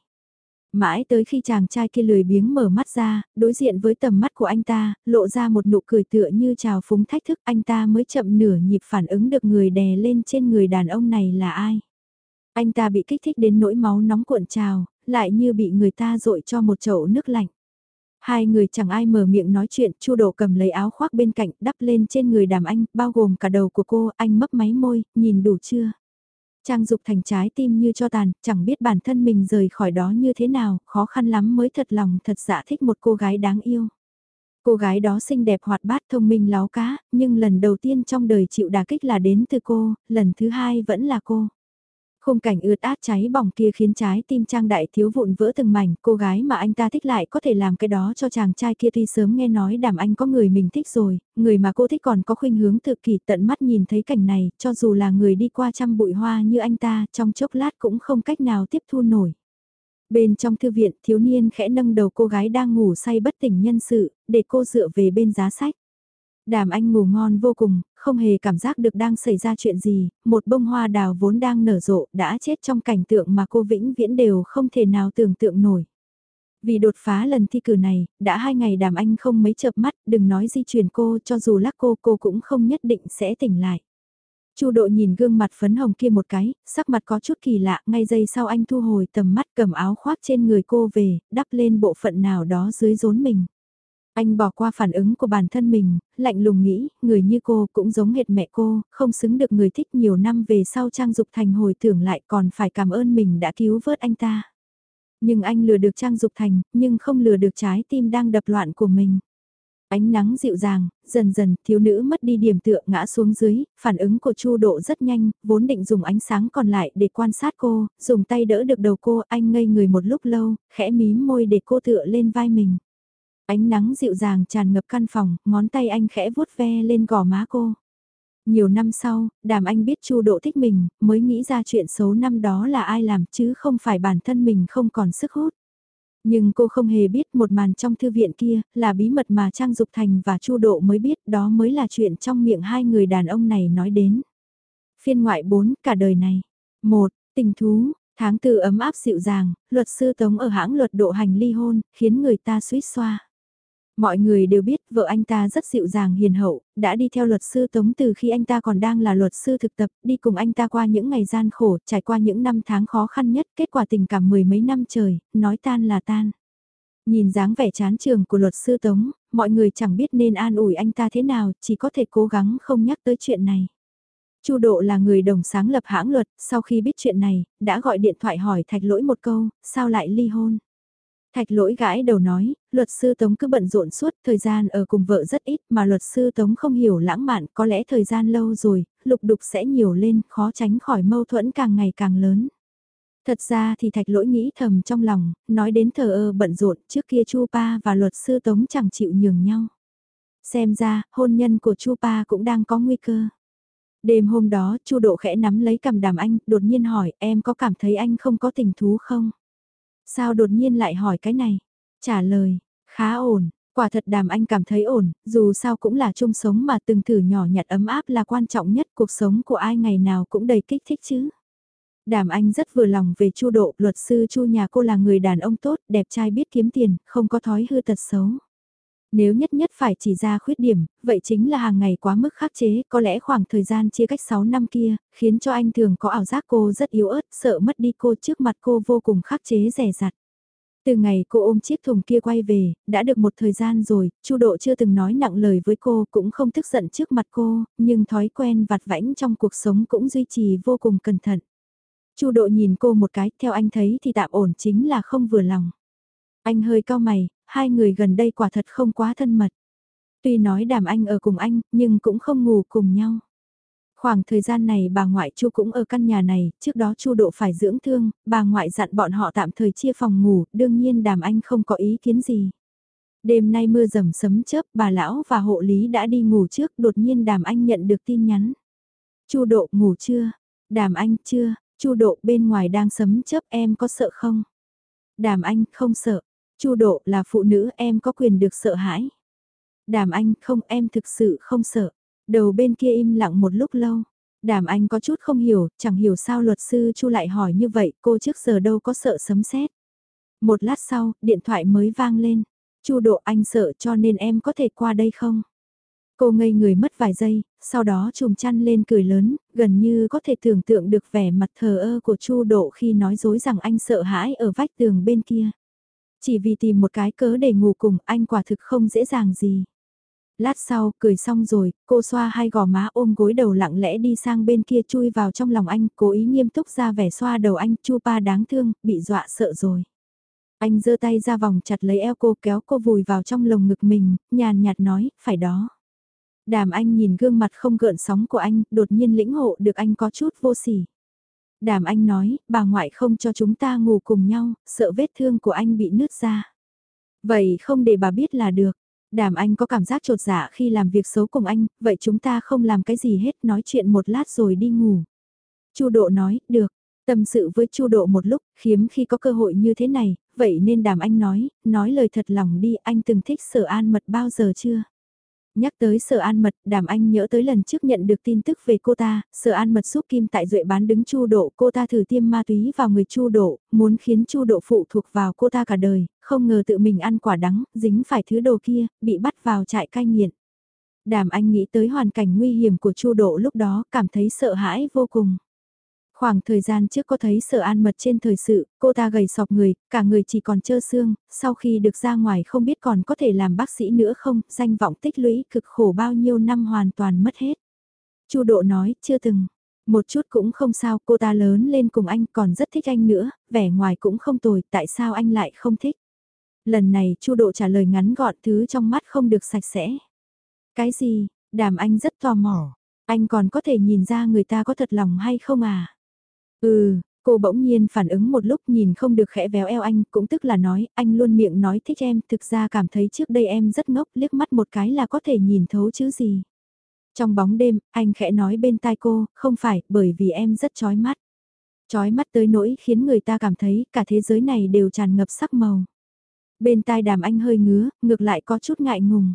Speaker 1: Mãi tới khi chàng trai kia lười biếng mở mắt ra, đối diện với tầm mắt của anh ta, lộ ra một nụ cười tựa như trào phúng thách thức anh ta mới chậm nửa nhịp phản ứng được người đè lên trên người đàn ông này là ai. Anh ta bị kích thích đến nỗi máu nóng cuộn trào, lại như bị người ta rội cho một chậu nước lạnh. Hai người chẳng ai mở miệng nói chuyện, Chu Độ cầm lấy áo khoác bên cạnh, đắp lên trên người đàm anh, bao gồm cả đầu của cô, anh mấp máy môi, nhìn đủ chưa? Trang Dục thành trái tim như cho tàn, chẳng biết bản thân mình rời khỏi đó như thế nào, khó khăn lắm mới thật lòng thật dạ thích một cô gái đáng yêu. Cô gái đó xinh đẹp hoạt bát thông minh láo cá, nhưng lần đầu tiên trong đời chịu đả kích là đến từ cô, lần thứ hai vẫn là cô. Khung cảnh ướt át cháy bỏng kia khiến trái tim trang đại thiếu vụn vỡ từng mảnh, cô gái mà anh ta thích lại có thể làm cái đó cho chàng trai kia tuy sớm nghe nói đàm anh có người mình thích rồi, người mà cô thích còn có khuynh hướng tự kỷ tận mắt nhìn thấy cảnh này, cho dù là người đi qua trăm bụi hoa như anh ta, trong chốc lát cũng không cách nào tiếp thu nổi. Bên trong thư viện, thiếu niên khẽ nâng đầu cô gái đang ngủ say bất tỉnh nhân sự, để cô dựa về bên giá sách. Đàm anh ngủ ngon vô cùng, không hề cảm giác được đang xảy ra chuyện gì, một bông hoa đào vốn đang nở rộ đã chết trong cảnh tượng mà cô vĩnh viễn đều không thể nào tưởng tượng nổi. Vì đột phá lần thi cử này, đã hai ngày đàm anh không mấy chợp mắt, đừng nói di chuyển cô cho dù lắc cô cô cũng không nhất định sẽ tỉnh lại. Chu độ nhìn gương mặt phấn hồng kia một cái, sắc mặt có chút kỳ lạ, ngay giây sau anh thu hồi tầm mắt cầm áo khoác trên người cô về, đắp lên bộ phận nào đó dưới rốn mình. Anh bỏ qua phản ứng của bản thân mình, lạnh lùng nghĩ, người như cô cũng giống hệt mẹ cô, không xứng được người thích nhiều năm về sau Trang Dục Thành hồi tưởng lại còn phải cảm ơn mình đã cứu vớt anh ta. Nhưng anh lừa được Trang Dục Thành, nhưng không lừa được trái tim đang đập loạn của mình. Ánh nắng dịu dàng, dần dần, thiếu nữ mất đi điểm tựa ngã xuống dưới, phản ứng của Chu Độ rất nhanh, vốn định dùng ánh sáng còn lại để quan sát cô, dùng tay đỡ được đầu cô, anh ngây người một lúc lâu, khẽ mím môi để cô tựa lên vai mình. Ánh nắng dịu dàng tràn ngập căn phòng, ngón tay anh khẽ vuốt ve lên gò má cô. Nhiều năm sau, đàm anh biết chu độ thích mình, mới nghĩ ra chuyện xấu năm đó là ai làm chứ không phải bản thân mình không còn sức hút. Nhưng cô không hề biết một màn trong thư viện kia là bí mật mà Trang Dục Thành và Chu Độ mới biết đó mới là chuyện trong miệng hai người đàn ông này nói đến. Phiên ngoại 4 cả đời này. một Tình thú, tháng tư ấm áp dịu dàng, luật sư Tống ở hãng luật độ hành ly hôn, khiến người ta suýt xoa. Mọi người đều biết vợ anh ta rất dịu dàng hiền hậu, đã đi theo luật sư Tống từ khi anh ta còn đang là luật sư thực tập, đi cùng anh ta qua những ngày gian khổ, trải qua những năm tháng khó khăn nhất, kết quả tình cảm mười mấy năm trời, nói tan là tan. Nhìn dáng vẻ chán trường của luật sư Tống, mọi người chẳng biết nên an ủi anh ta thế nào, chỉ có thể cố gắng không nhắc tới chuyện này. Chu Độ là người đồng sáng lập hãng luật, sau khi biết chuyện này, đã gọi điện thoại hỏi Thạch Lỗi một câu, sao lại ly hôn? Thạch Lỗi gãi đầu nói, luật sư Tống cứ bận rộn suốt, thời gian ở cùng vợ rất ít mà luật sư Tống không hiểu lãng mạn, có lẽ thời gian lâu rồi, lục đục sẽ nhiều lên, khó tránh khỏi mâu thuẫn càng ngày càng lớn. Thật ra thì thạch lỗi nghĩ thầm trong lòng, nói đến thờ ơ bận rộn trước kia Chu Pa và luật sư Tống chẳng chịu nhường nhau. Xem ra, hôn nhân của Chu Pa cũng đang có nguy cơ. Đêm hôm đó, Chu Độ khẽ nắm lấy cầm đàm anh, đột nhiên hỏi, em có cảm thấy anh không có tình thú không? Sao đột nhiên lại hỏi cái này? Trả lời, khá ổn, quả thật đàm anh cảm thấy ổn, dù sao cũng là chung sống mà từng thử nhỏ nhặt ấm áp là quan trọng nhất, cuộc sống của ai ngày nào cũng đầy kích thích chứ. Đàm Anh rất vừa lòng về Chu Độ, luật sư Chu nhà cô là người đàn ông tốt, đẹp trai biết kiếm tiền, không có thói hư tật xấu. Nếu nhất nhất phải chỉ ra khuyết điểm, vậy chính là hàng ngày quá mức khắc chế, có lẽ khoảng thời gian chia cách 6 năm kia, khiến cho anh thường có ảo giác cô rất yếu ớt, sợ mất đi cô trước mặt cô vô cùng khắc chế rẻ rặt. Từ ngày cô ôm chiếc thùng kia quay về, đã được một thời gian rồi, Chu Độ chưa từng nói nặng lời với cô, cũng không tức giận trước mặt cô, nhưng thói quen vặt vãnh trong cuộc sống cũng duy trì vô cùng cẩn thận. Chu độ nhìn cô một cái, theo anh thấy thì tạm ổn chính là không vừa lòng. Anh hơi cao mày, hai người gần đây quả thật không quá thân mật. Tuy nói đàm anh ở cùng anh, nhưng cũng không ngủ cùng nhau. Khoảng thời gian này bà ngoại Chu cũng ở căn nhà này, trước đó Chu Độ phải dưỡng thương, bà ngoại dặn bọn họ tạm thời chia phòng ngủ, đương nhiên Đàm Anh không có ý kiến gì. Đêm nay mưa rầm sấm chớp, bà lão và hộ lý đã đi ngủ trước, đột nhiên Đàm Anh nhận được tin nhắn. Chu Độ ngủ chưa? Đàm Anh chưa, Chu độ bên ngoài đang sấm chớp em có sợ không? Đàm anh không sợ. Chu độ là phụ nữ em có quyền được sợ hãi. Đàm anh không em thực sự không sợ. Đầu bên kia im lặng một lúc lâu. Đàm anh có chút không hiểu, chẳng hiểu sao luật sư Chu lại hỏi như vậy, cô trước giờ đâu có sợ sấm sét. Một lát sau, điện thoại mới vang lên. Chu độ anh sợ cho nên em có thể qua đây không? Cô ngây người mất vài giây, sau đó trùm chăn lên cười lớn, gần như có thể tưởng tượng được vẻ mặt thờ ơ của Chu Độ khi nói dối rằng anh sợ hãi ở vách tường bên kia. Chỉ vì tìm một cái cớ để ngủ cùng anh quả thực không dễ dàng gì. Lát sau, cười xong rồi, cô xoa hai gò má ôm gối đầu lặng lẽ đi sang bên kia chui vào trong lòng anh, cố ý nghiêm túc ra vẻ xoa đầu anh, chu pa đáng thương, bị dọa sợ rồi. Anh giơ tay ra vòng chặt lấy eo cô kéo cô vùi vào trong lồng ngực mình, nhàn nhạt nói, phải đó. Đàm anh nhìn gương mặt không gợn sóng của anh, đột nhiên lĩnh hộ được anh có chút vô sỉ. Đàm anh nói, bà ngoại không cho chúng ta ngủ cùng nhau, sợ vết thương của anh bị nứt ra. Vậy không để bà biết là được. Đàm anh có cảm giác trột dạ khi làm việc xấu cùng anh, vậy chúng ta không làm cái gì hết, nói chuyện một lát rồi đi ngủ. Chu Độ nói, được. Tâm sự với Chu Độ một lúc, khiếm khi có cơ hội như thế này, vậy nên Đàm anh nói, nói lời thật lòng đi, anh từng thích Sở An Mật bao giờ chưa? Nhắc tới Sở An Mật, Đàm Anh nhớ tới lần trước nhận được tin tức về cô ta, Sở An Mật giúp Kim Tại Duệ bán đứng Chu Độ, cô ta thử tiêm ma túy vào người Chu Độ, muốn khiến Chu Độ phụ thuộc vào cô ta cả đời, không ngờ tự mình ăn quả đắng, dính phải thứ đồ kia, bị bắt vào trại cai nghiện. Đàm Anh nghĩ tới hoàn cảnh nguy hiểm của Chu Độ lúc đó, cảm thấy sợ hãi vô cùng. Khoảng thời gian trước có thấy sợ an mật trên thời sự, cô ta gầy sọc người, cả người chỉ còn trơ xương, sau khi được ra ngoài không biết còn có thể làm bác sĩ nữa không, danh vọng tích lũy cực khổ bao nhiêu năm hoàn toàn mất hết. Chu Độ nói, chưa từng. Một chút cũng không sao, cô ta lớn lên cùng anh còn rất thích anh nữa, vẻ ngoài cũng không tồi, tại sao anh lại không thích? Lần này Chu Độ trả lời ngắn gọn thứ trong mắt không được sạch sẽ. Cái gì? Đàm anh rất tò mò. Anh còn có thể nhìn ra người ta có thật lòng hay không à? Ừ, cô bỗng nhiên phản ứng một lúc nhìn không được khẽ véo eo anh, cũng tức là nói, anh luôn miệng nói thích em, thực ra cảm thấy trước đây em rất ngốc, liếc mắt một cái là có thể nhìn thấu chứ gì. Trong bóng đêm, anh khẽ nói bên tai cô, không phải, bởi vì em rất chói mắt. Chói mắt tới nỗi khiến người ta cảm thấy cả thế giới này đều tràn ngập sắc màu. Bên tai đàm anh hơi ngứa, ngược lại có chút ngại ngùng.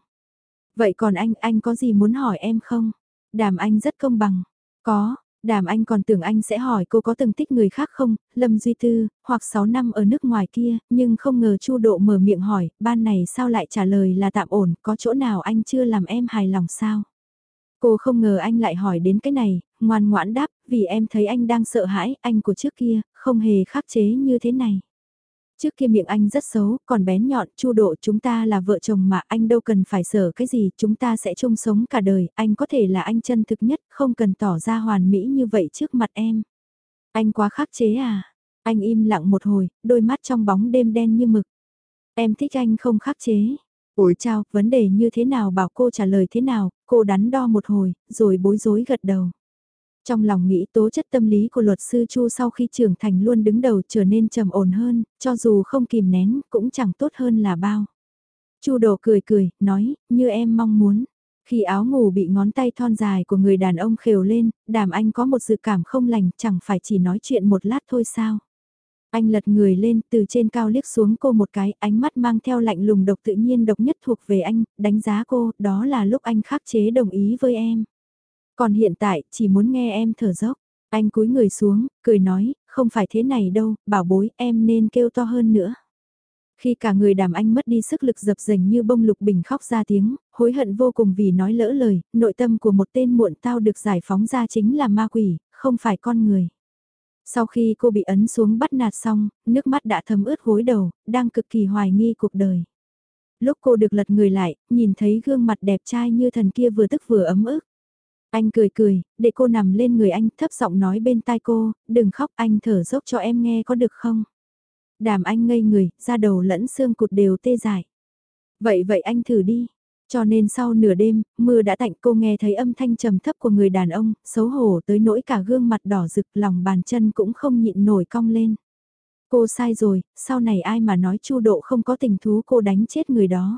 Speaker 1: Vậy còn anh, anh có gì muốn hỏi em không? Đàm anh rất công bằng. Có, Đàm anh còn tưởng anh sẽ hỏi cô có từng thích người khác không, Lâm Duy Tư, hoặc 6 năm ở nước ngoài kia, nhưng không ngờ Chu Độ mở miệng hỏi, ban này sao lại trả lời là tạm ổn, có chỗ nào anh chưa làm em hài lòng sao? Cô không ngờ anh lại hỏi đến cái này, ngoan ngoãn đáp, vì em thấy anh đang sợ hãi, anh của trước kia, không hề khắc chế như thế này. Trước kia miệng anh rất xấu, còn bén nhọn, chu độ chúng ta là vợ chồng mà anh đâu cần phải sợ cái gì, chúng ta sẽ chung sống cả đời, anh có thể là anh chân thực nhất, không cần tỏ ra hoàn mỹ như vậy trước mặt em. Anh quá khắc chế à? Anh im lặng một hồi, đôi mắt trong bóng đêm đen như mực. Em thích anh không khắc chế. Ủi chào, vấn đề như thế nào bảo cô trả lời thế nào, cô đắn đo một hồi, rồi bối rối gật đầu. Trong lòng nghĩ tố chất tâm lý của luật sư Chu sau khi trưởng thành luôn đứng đầu trở nên trầm ổn hơn, cho dù không kìm nén cũng chẳng tốt hơn là bao. Chu đồ cười cười, nói, như em mong muốn. Khi áo ngủ bị ngón tay thon dài của người đàn ông khều lên, đàm anh có một dự cảm không lành, chẳng phải chỉ nói chuyện một lát thôi sao. Anh lật người lên từ trên cao liếc xuống cô một cái, ánh mắt mang theo lạnh lùng độc tự nhiên độc nhất thuộc về anh, đánh giá cô, đó là lúc anh khắc chế đồng ý với em. Còn hiện tại, chỉ muốn nghe em thở dốc. Anh cúi người xuống, cười nói, không phải thế này đâu, bảo bối, em nên kêu to hơn nữa. Khi cả người đàm anh mất đi sức lực dập dềnh như bông lục bình khóc ra tiếng, hối hận vô cùng vì nói lỡ lời, nội tâm của một tên muộn tao được giải phóng ra chính là ma quỷ, không phải con người. Sau khi cô bị ấn xuống bắt nạt xong, nước mắt đã thấm ướt gối đầu, đang cực kỳ hoài nghi cuộc đời. Lúc cô được lật người lại, nhìn thấy gương mặt đẹp trai như thần kia vừa tức vừa ấm ức. Anh cười cười, để cô nằm lên người anh thấp giọng nói bên tai cô, đừng khóc anh thở dốc cho em nghe có được không? Đàm anh ngây người, da đầu lẫn xương cụt đều tê dại. Vậy vậy anh thử đi. Cho nên sau nửa đêm, mưa đã tạnh cô nghe thấy âm thanh trầm thấp của người đàn ông, xấu hổ tới nỗi cả gương mặt đỏ rực lòng bàn chân cũng không nhịn nổi cong lên. Cô sai rồi, sau này ai mà nói chu độ không có tình thú cô đánh chết người đó.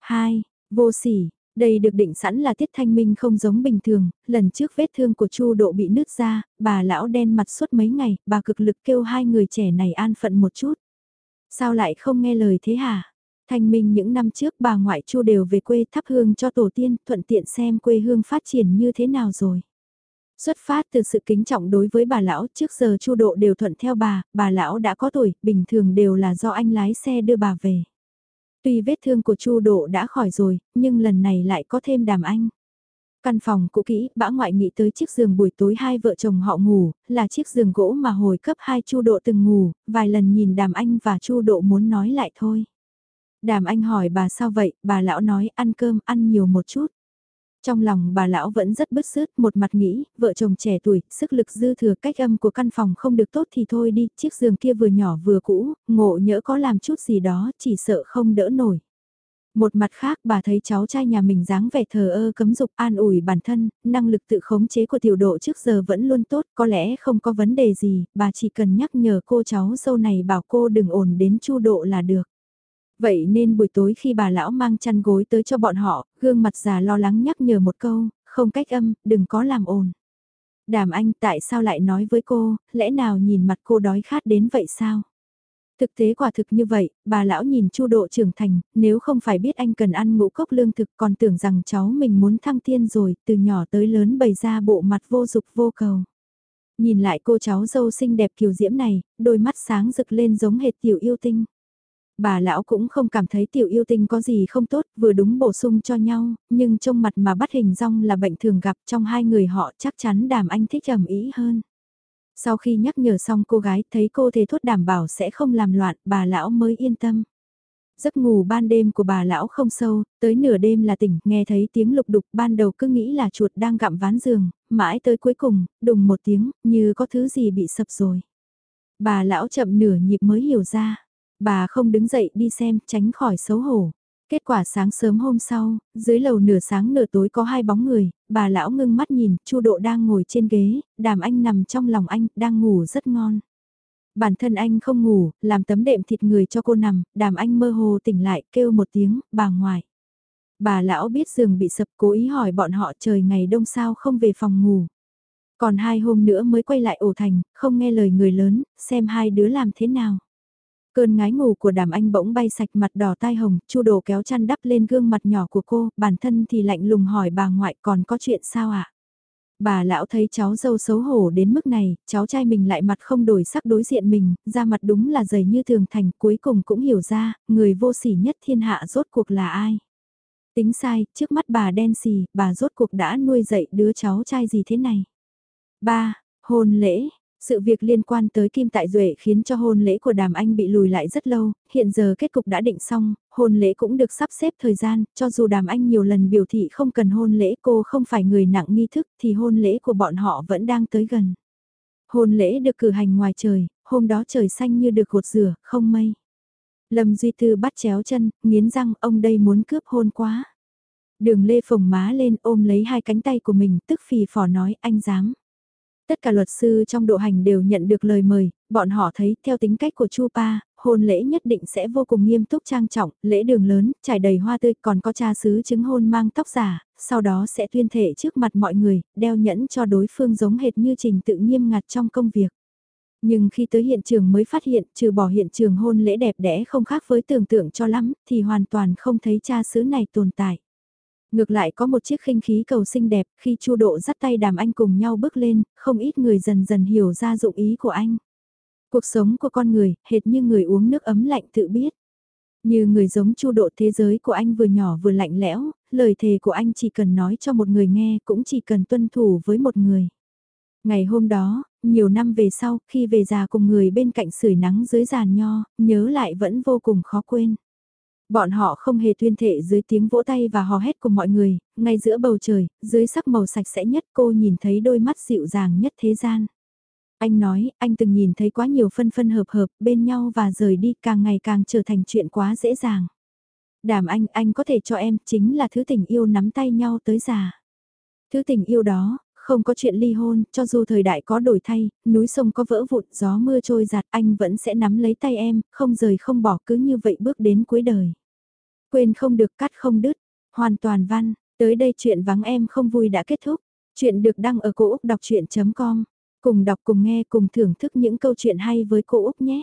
Speaker 1: 2. Vô sỉ, đây được định sẵn là tiết thanh minh không giống bình thường, lần trước vết thương của chu độ bị nứt ra, bà lão đen mặt suốt mấy ngày, bà cực lực kêu hai người trẻ này an phận một chút. Sao lại không nghe lời thế hả? Thanh minh những năm trước bà ngoại chu đều về quê thắp hương cho tổ tiên, thuận tiện xem quê hương phát triển như thế nào rồi. Xuất phát từ sự kính trọng đối với bà lão, trước giờ chu độ đều thuận theo bà, bà lão đã có tuổi, bình thường đều là do anh lái xe đưa bà về. Tuy vết thương của Chu Độ đã khỏi rồi, nhưng lần này lại có thêm đàm anh. Căn phòng cũ kỹ, bã ngoại nghĩ tới chiếc giường buổi tối hai vợ chồng họ ngủ, là chiếc giường gỗ mà hồi cấp hai Chu Độ từng ngủ, vài lần nhìn Đàm Anh và Chu Độ muốn nói lại thôi. Đàm Anh hỏi bà sao vậy, bà lão nói ăn cơm, ăn nhiều một chút. Trong lòng bà lão vẫn rất bứt rứt, một mặt nghĩ, vợ chồng trẻ tuổi, sức lực dư thừa cách âm của căn phòng không được tốt thì thôi đi, chiếc giường kia vừa nhỏ vừa cũ, ngộ nhỡ có làm chút gì đó, chỉ sợ không đỡ nổi. Một mặt khác bà thấy cháu trai nhà mình dáng vẻ thờ ơ cấm dục an ủi bản thân, năng lực tự khống chế của tiểu độ trước giờ vẫn luôn tốt, có lẽ không có vấn đề gì, bà chỉ cần nhắc nhở cô cháu dâu này bảo cô đừng ổn đến chu độ là được. Vậy nên buổi tối khi bà lão mang chăn gối tới cho bọn họ, gương mặt già lo lắng nhắc nhở một câu, không cách âm, đừng có làm ồn. Đàm anh tại sao lại nói với cô, lẽ nào nhìn mặt cô đói khát đến vậy sao? Thực tế quả thực như vậy, bà lão nhìn chu độ trưởng thành, nếu không phải biết anh cần ăn ngũ cốc lương thực còn tưởng rằng cháu mình muốn thăng tiên rồi, từ nhỏ tới lớn bày ra bộ mặt vô dục vô cầu. Nhìn lại cô cháu dâu xinh đẹp kiều diễm này, đôi mắt sáng rực lên giống hệt tiểu yêu tinh. Bà lão cũng không cảm thấy tiểu yêu tinh có gì không tốt, vừa đúng bổ sung cho nhau, nhưng trông mặt mà bắt hình rong là bệnh thường gặp trong hai người họ chắc chắn đàm anh thích ẩm ý hơn. Sau khi nhắc nhở xong cô gái thấy cô thề thốt đảm bảo sẽ không làm loạn, bà lão mới yên tâm. Giấc ngủ ban đêm của bà lão không sâu, tới nửa đêm là tỉnh, nghe thấy tiếng lục đục ban đầu cứ nghĩ là chuột đang gặm ván giường, mãi tới cuối cùng, đùng một tiếng, như có thứ gì bị sập rồi. Bà lão chậm nửa nhịp mới hiểu ra, Bà không đứng dậy đi xem, tránh khỏi xấu hổ. Kết quả sáng sớm hôm sau, dưới lầu nửa sáng nửa tối có hai bóng người, bà lão ngưng mắt nhìn, Chu Độ đang ngồi trên ghế, đàm anh nằm trong lòng anh, đang ngủ rất ngon. Bản thân anh không ngủ, làm tấm đệm thịt người cho cô nằm, đàm anh mơ hồ tỉnh lại, kêu một tiếng, bà ngoại. Bà lão biết giường bị sập cố ý hỏi bọn họ trời ngày đông sao không về phòng ngủ. Còn hai hôm nữa mới quay lại ổ thành, không nghe lời người lớn, xem hai đứa làm thế nào. Cơn ngái ngủ của đàm anh bỗng bay sạch mặt đỏ tai hồng, chu đồ kéo chăn đắp lên gương mặt nhỏ của cô, bản thân thì lạnh lùng hỏi bà ngoại còn có chuyện sao ạ? À? Bà lão thấy cháu dâu xấu hổ đến mức này, cháu trai mình lại mặt không đổi sắc đối diện mình, ra mặt đúng là dày như thường thành, cuối cùng cũng hiểu ra, người vô sỉ nhất thiên hạ rốt cuộc là ai. Tính sai, trước mắt bà đen xì, bà rốt cuộc đã nuôi dạy đứa cháu trai gì thế này. Ba, hôn lễ, sự việc liên quan tới Kim Tại Duệ khiến cho hôn lễ của Đàm Anh bị lùi lại rất lâu, hiện giờ kết cục đã định xong, hôn lễ cũng được sắp xếp thời gian, cho dù Đàm Anh nhiều lần biểu thị không cần hôn lễ cô không phải người nặng nghi thức thì hôn lễ của bọn họ vẫn đang tới gần. Hôn lễ được cử hành ngoài trời, hôm đó trời xanh như được gột rửa, không mây. Lâm Duy Tư bắt chéo chân, nghiến răng ông đây muốn cướp hôn quá. Đường Lê phồng má lên ôm lấy hai cánh tay của mình tức phì phò nói anh dám. Tất cả luật sư trong độ hành đều nhận được lời mời, bọn họ thấy theo tính cách của Chu Pa, hôn lễ nhất định sẽ vô cùng nghiêm túc trang trọng, lễ đường lớn, trải đầy hoa tươi còn có cha xứ chứng hôn mang tóc giả, sau đó sẽ tuyên thệ trước mặt mọi người, đeo nhẫn cho đối phương giống hệt như trình tự nghiêm ngặt trong công việc. Nhưng khi tới hiện trường mới phát hiện trừ bỏ hiện trường hôn lễ đẹp đẽ không khác với tưởng tượng cho lắm thì hoàn toàn không thấy cha xứ này tồn tại. Ngược lại có một chiếc khinh khí cầu xinh đẹp, khi Chu Độ dắt tay đàm anh cùng nhau bước lên, không ít người dần dần hiểu ra dụng ý của anh. Cuộc sống của con người, hệt như người uống nước ấm lạnh tự biết. Như người giống Chu Độ thế giới của anh vừa nhỏ vừa lạnh lẽo, lời thề của anh chỉ cần nói cho một người nghe cũng chỉ cần tuân thủ với một người. Ngày hôm đó, nhiều năm về sau, khi về già cùng người bên cạnh sưởi nắng dưới giàn nho, nhớ lại vẫn vô cùng khó quên. Bọn họ không hề tuyên thệ dưới tiếng vỗ tay và hò hét của mọi người, ngay giữa bầu trời, dưới sắc màu sạch sẽ nhất cô nhìn thấy đôi mắt dịu dàng nhất thế gian. Anh nói, anh từng nhìn thấy quá nhiều phân phân hợp hợp bên nhau và rời đi càng ngày càng trở thành chuyện quá dễ dàng. Đàm anh, anh có thể cho em chính là thứ tình yêu nắm tay nhau tới già. Thứ tình yêu đó, không có chuyện ly hôn, cho dù thời đại có đổi thay, núi sông có vỡ vụn, gió mưa trôi giạt, anh vẫn sẽ nắm lấy tay em, không rời không bỏ cứ như vậy bước đến cuối đời. Quên không được cắt không đứt, hoàn toàn văn, tới đây chuyện vắng em không vui đã kết thúc. Chuyện được đăng ở cô Úc Đọc Chuyện.com. Cùng đọc cùng nghe cùng thưởng thức những câu chuyện hay với cô Úc nhé.